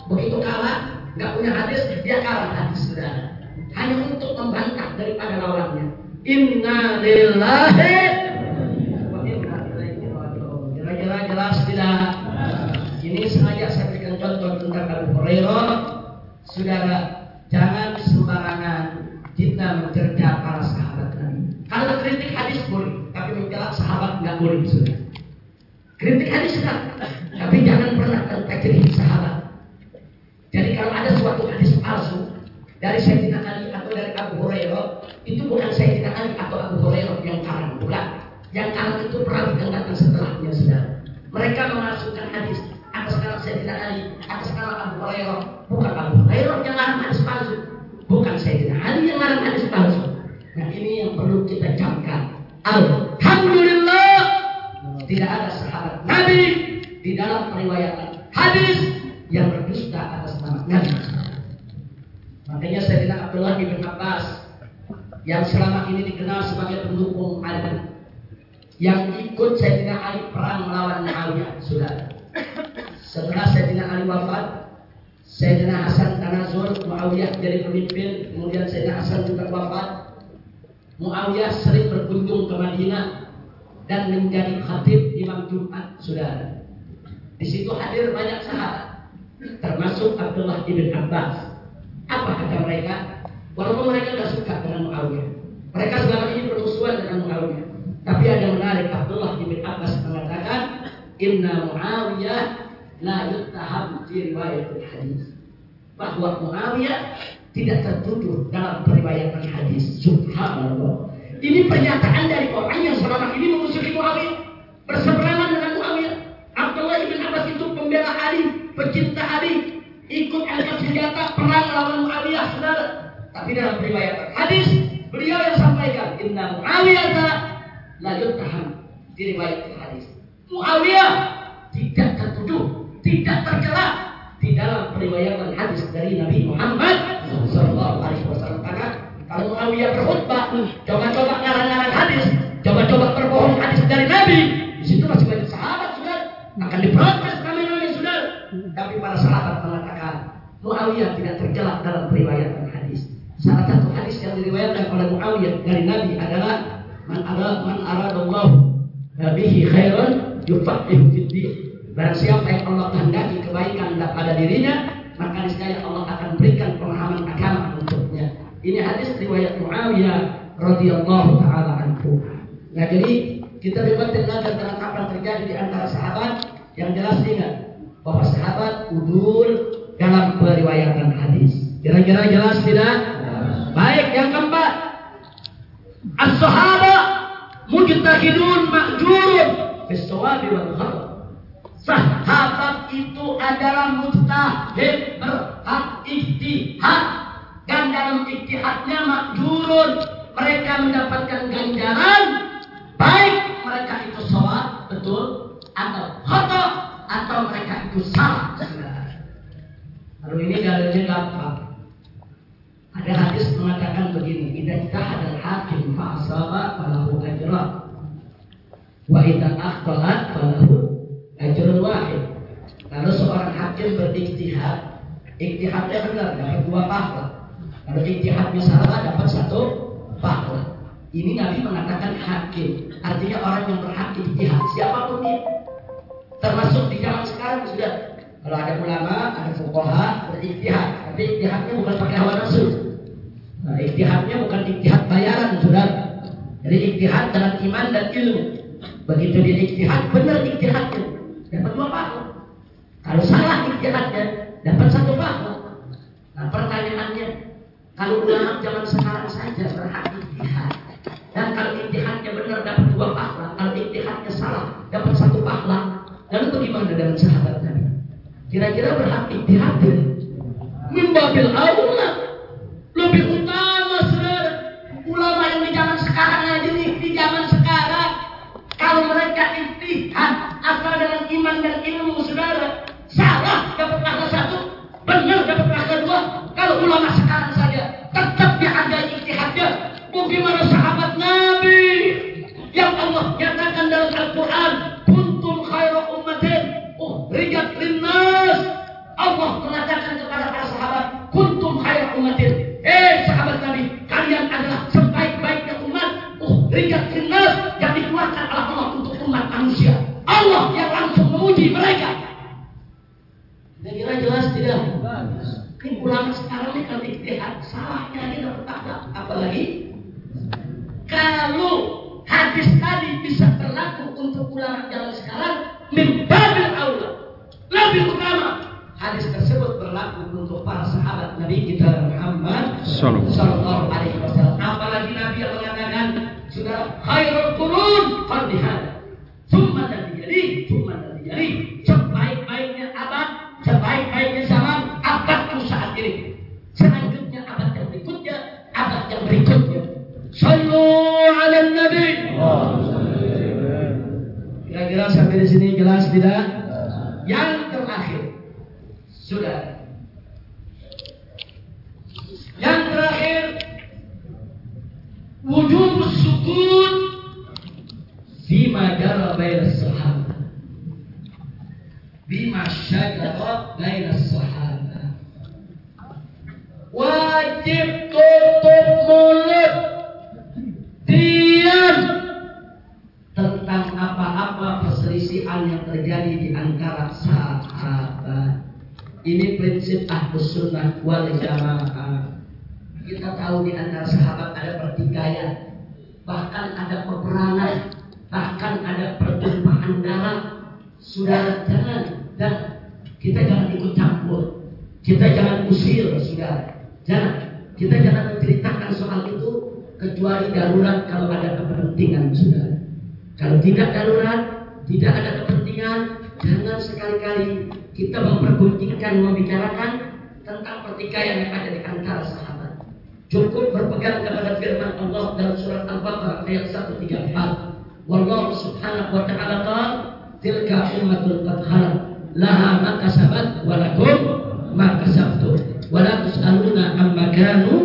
begitu kalah, nggak punya hadis, dia kalah hadis, saudara. Hanya untuk membantah daripada lawannya. Inna lillahi Kira-kira jelas tidak? Ini sengaja saya berikan contoh tentang Abu Hurairah. Saudara, jangan sembarangan kita mencerca para sahabat Nabi. Kalau kritik hadis boleh, tapi mencela sahabat nggak boleh, saudara. Kritik hadis kan, tapi jangan pernah kritik sahabat. Jadi kalau ada suatu hadis palsu dari Sayyidina Ali atau dari Abu Hurairah, itu bukan Sayyidina Ali atau Abu Hurairah yang karang, bukan. Yang kalah itu perawi yang datang setelahnya saudara. Mereka memasukkan hadis atas nama Sayyidina Ali, atas nama Abu Hurairah. Bukan Abu Hurairah yang ngarang hadis palsu. Bukan Sayyidina Ali yang ngarang hadis palsu. Nah ini yang perlu kita camkan. Alhamdulillah tidak ada sahabat Nabi di dalam periwayatan hadis yang berdusta atas nama Nabi. Makanya Sayyidina Abdullah bin Abbas yang selama ini dikenal sebagai pendukung Ali yang ikut Sayyidina Ali perang melawan Muawiyah sudah setelah Sayyidina Ali wafat Sayyidina Hasan Tanazul Muawiyah jadi pemimpin kemudian Sayyidina Hasan juga wafat Muawiyah sering berkunjung ke Madinah dan menjadi khatib imam Jumat sudah di situ hadir banyak sahabat termasuk Abdullah ibn Abbas. Apa kata mereka? Walaupun mereka tidak suka dengan Muawiyah mereka selama ini bermusuhan dengan Muawiyah. Tapi ada menarik Abdullah bin Abbas mengatakan Inna Muawiyah la yuttaham fi riwayat hadis. Bahwa Muawiyah tidak tertuduh dalam periwayatan hadis. Subhanallah. Ini pernyataan dari orang yang selama ini memusuhi Muawiyah. Berseberangan dengan Muawiyah. Abdullah bin Abbas itu pembela Ali, pecinta Ali, ikut angkat senjata perang lawan Muawiyah, saudara. Tapi dalam periwayatan hadis, beliau yang sampaikan, Inna Muawiyah lanjut tahan riwayat hadis. Muawiyah tidak tertuduh, tidak tercela di dalam periwayatan hadis dari Nabi Muhammad Sallallahu Alaihi Wasallam. Karena kalau Muawiyah berkhutbah, coba-coba ngarang-ngarang hadis, coba-coba berbohong hadis dari Nabi, di situ masih banyak sahabat sudah akan diprotes kami-kami sudah. Tapi para sahabat mengatakan Muawiyah tidak tercela dalam periwayatan hadis. Salah satu hadis yang diriwayatkan oleh Muawiyah dari Nabi adalah man arad man aradallahu bihi khairan yufaqihu fid din. Barang siapa yang Allah kehendaki kebaikan pada dirinya, maka niscaya Allah akan berikan pemahaman agama untuknya. Ini hadis riwayat Muawiyah radhiyallahu taala anhu. Nah, jadi kita dapat belajar tentang apa yang terjadi di antara sahabat yang jelas ingat bahwa sahabat udul dalam periwayatan hadis. Kira-kira jelas tidak? Baik, yang keempat. As-sahaba mujtahidun ma'jurun bisawabi wal. Sahabat itu adalah mujtahid berhak ijtihad dan dalam ijtihadnya makjurun mereka mendapatkan ganjaran baik mereka itu sawab betul atau khata atau mereka itu salah. Lalu ini dalilnya gampang. Ada hadis mengatakan begini, "Idza ijtahada al-hakim fa asaba falahu ajran. Wa idza akhta'a falahu ajrun wahid." Kalau seorang hakim berijtihad, ijtihadnya benar dapat dua pahala. Kalau ijtihadnya salah dapat satu pahala. Ini Nabi mengatakan hakim. Artinya orang yang berhak ijtihad. Siapa pun dia. Termasuk di zaman sekarang sudah. Kalau ada ulama, ada fuqaha, berijtihad. Tapi ijtihadnya bukan pakai hawa nafsu. Nah, ijtihadnya bukan ijtihad bayaran, sudah. Jadi ijtihad dalam iman dan ilmu. Begitu dia ijtihad, benar ijtihadnya. Dapat dua pahala. Kalau salah ijtihadnya, dapat satu pahala. Nah, pertanyaannya, kalau ulama zaman sekarang saja berhak ijtihad, dan kalau ijtihadnya benar dapat dua pahala, kalau ijtihadnya salah dapat satu pahala. Lalu bagaimana dengan sahabat Nabi? Kira-kira berhak ijtihad Mimbabil aula lebih utama saudara ulama yang di zaman sekarang aja nih di zaman sekarang kalau mereka ijtihad asal dengan iman dan ilmu saudara? Salah dapat pahala satu. Benar dapat pahala dua. Kalau ulama sekarang saja tetap dihargai ijtihadnya. Bagaimana sahabat Nabi? Yang Allah nyatakan dalam Al-Quran kuntum khaira ummatin uhrijat linnas. Allah mengatakan kepada para sahabat kuntum khaira ummatin. Eh Ini prinsip ahlus sunnah wal jamaah. Kita tahu di antara sahabat ada pertikaian, bahkan ada peperangan, bahkan ada pertumpahan darah. Saudara jangan dan kita jangan ikut campur. Kita jangan usir, saudara. Jangan. Kita jangan menceritakan soal itu kecuali darurat kalau ada kepentingan saudara. Kalau tidak darurat, tidak ada kepentingan, jangan sekali-kali kita mempergunjingkan, membicarakan tentang pertikaian yang ada di antara sahabat. Cukup berpegang kepada firman Allah dalam surat Al-Baqarah ayat 134. Wallahu subhanahu wa ta'ala qala tilka ummatul qad khalat laha ma kasabat wa lakum ma kasabtum wa la tus'aluna amma kanu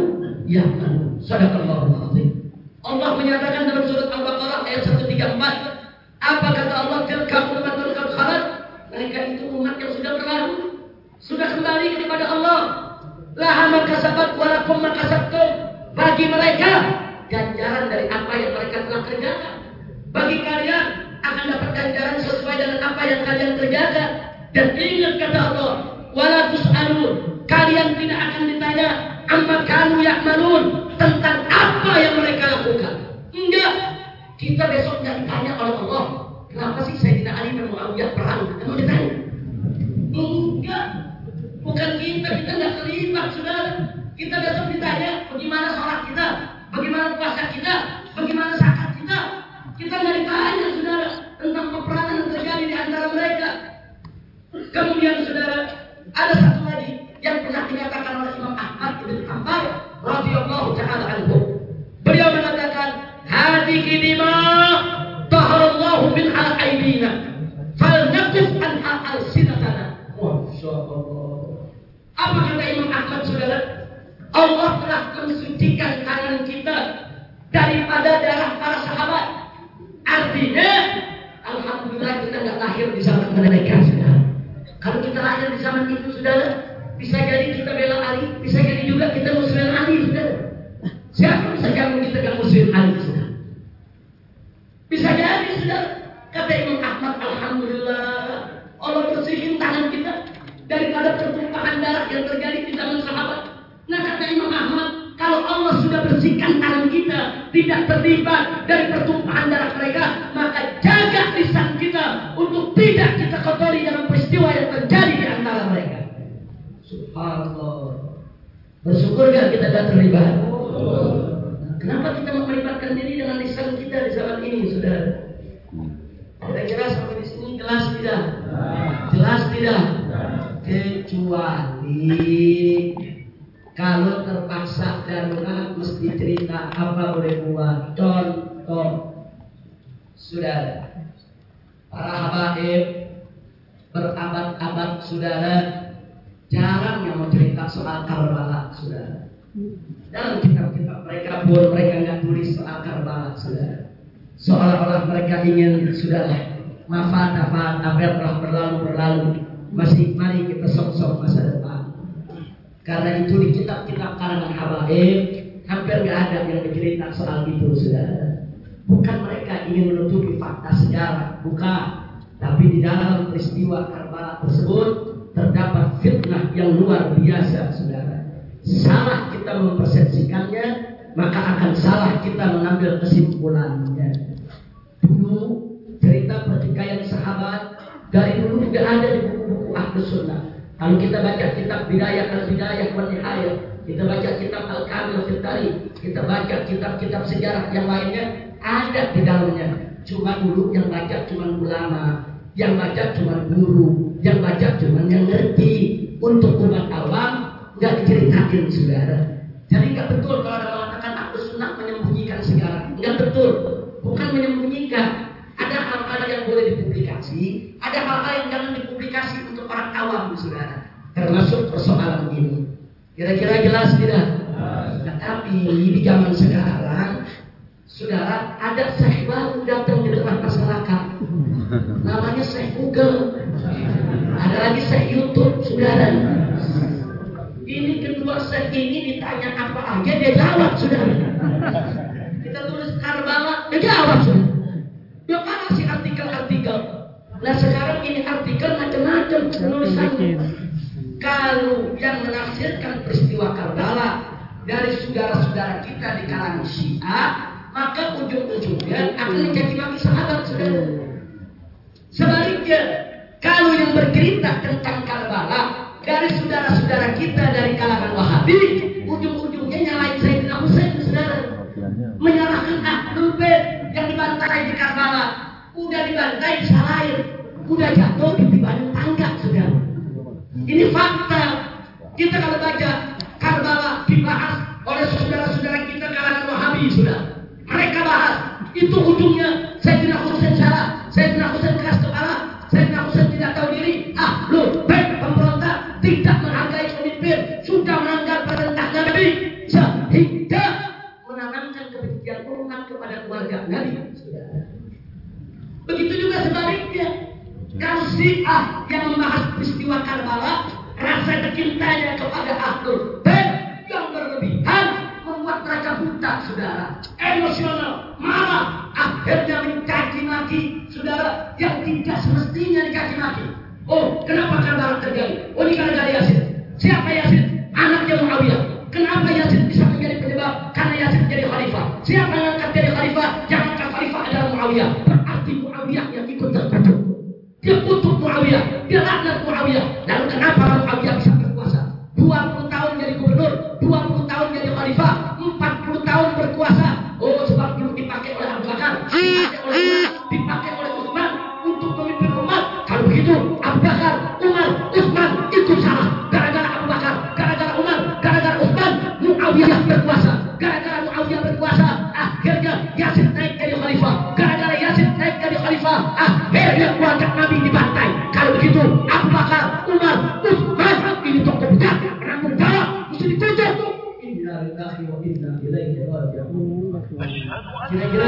ya'malun. Sadaqallahul azim. Allah menyatakan dalam surat Al-Baqarah ayat 134, apa kata Allah? Tilka ummatul qad khalat. Mereka itu umat yang sudah berlalu, sudah kembali kepada Allah. Laha ma kasabat wa lakum ma kasabtum. Bagi mereka ganjaran dari apa yang mereka telah kerjakan. Bagi kalian akan dapat ganjaran sesuai dengan apa yang kalian kerjakan. Dan ingat kata Allah, wala tus'alun. Kalian tidak akan ditanya amma kanu ya'malun tentang apa yang mereka lakukan. Enggak. Kita besok tidak ditanya oleh Allah. Kenapa sih saya tidak Ali dan Muawiyah perang? Kamu ditanya? Enggak. Bukan kita, kita tidak terlibat, saudara. Ada hal-hal yang jangan dipublikasi untuk orang awam, saudara. Termasuk persoalan ini. Kira-kira jelas tidak? Nah, tapi di zaman sekarang, saudara, ada syekh baru datang di tengah masyarakat. Namanya syekh Google. Ada lagi syekh YouTube, saudara. Ini kedua syekh ini ditanya apa aja, dia jawab, saudara. Nah sekarang ini artikel macam-macam penulisannya. Kalau yang menafsirkan peristiwa Karbala dari saudara-saudara kita di kalangan Syiah, maka ujung-ujungnya akan menjadi maki sahabat saudara. Sebaliknya, kalau yang bercerita tentang Karbala dari saudara-saudara kita dari kalangan Wahabi, ujung-ujungnya nyalain Sayyidina Husain saudara. Menyalahkan Ahlul Bait yang dibantai di Karbala, udah dibantai disalahin, udah jatuh di badan tangga saudara. Ini fakta. Kita kalau baca Karbala dibahas oleh saudara-saudara kita kalangan Wahabi sudah. Mereka bahas itu ujungnya Sayyidina Husain salah, Sayyidina Husain keras kepala, Sayyidina Husain tidak tahu diri. Ah, lu baik pemberontak tidak menghargai pemimpin, sudah melanggar perintah Nabi sehingga menanamkan kebencian umat kepada keluarga Nabi. Begitu juga sebaliknya. Kalau Syiah yang membahas peristiwa Karbala, rasa kecintanya kepada Ahlul Bait yang berlebihan membuat mereka buta, saudara. Emosional, marah, akhirnya mencaci maki, saudara, yang tidak semestinya dicaci maki. Oh, kenapa Karbala terjadi? Oh, ini gara-gara Yasin. Siapa Yasin? Anaknya Muawiyah. Kenapa Yasin bisa menjadi penyebab? Karena Yasin menjadi khalifah. Siapa yang akan jadi khalifah? Yang akan khalifah adalah Muawiyah. Berarti Muawiyah yang. Dia kutuk Muawiyah, dia laknat Muawiyah. Lalu kenapa Muawiyah bisa berkuasa? 20 Nabi dibantai. Kalau begitu, Abu Bakar, Umar, Utsman ini tokoh besar, penanggung jawab, mesti ditutup. Innalillahi wa inna ilaihi raji'un. Kira-kira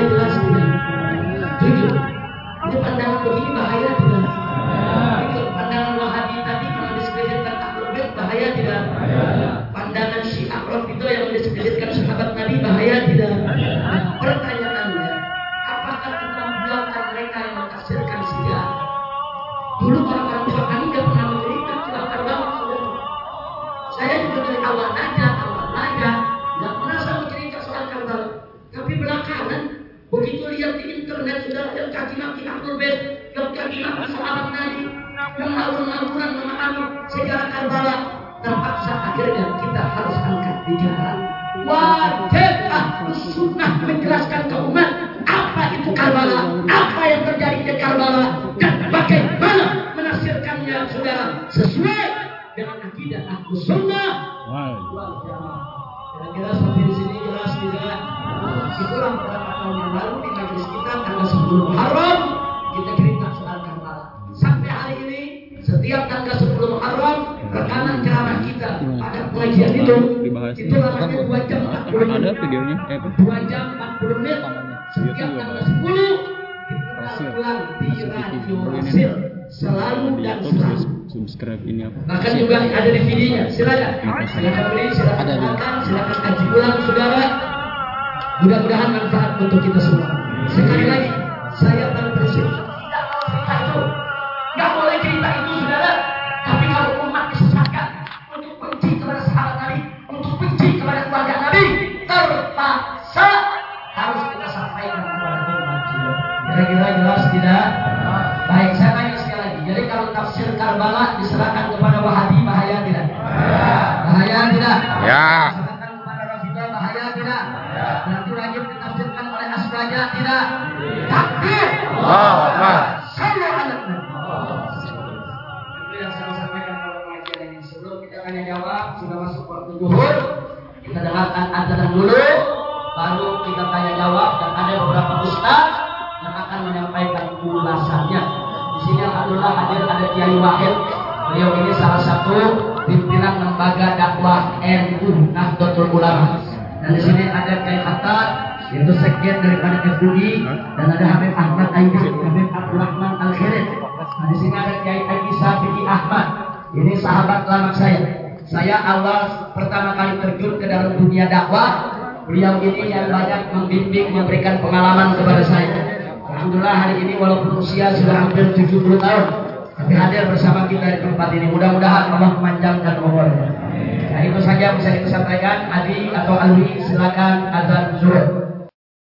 beliau ini yang banyak membimbing memberikan pengalaman kepada saya. Alhamdulillah hari ini walaupun usia sudah hampir 70 tahun tapi hadir bersama kita di tempat ini. Mudah-mudahan Allah memanjangkan umurnya nah itu saja bisa disampaikan Adi atau Alwi silakan azan zuhur.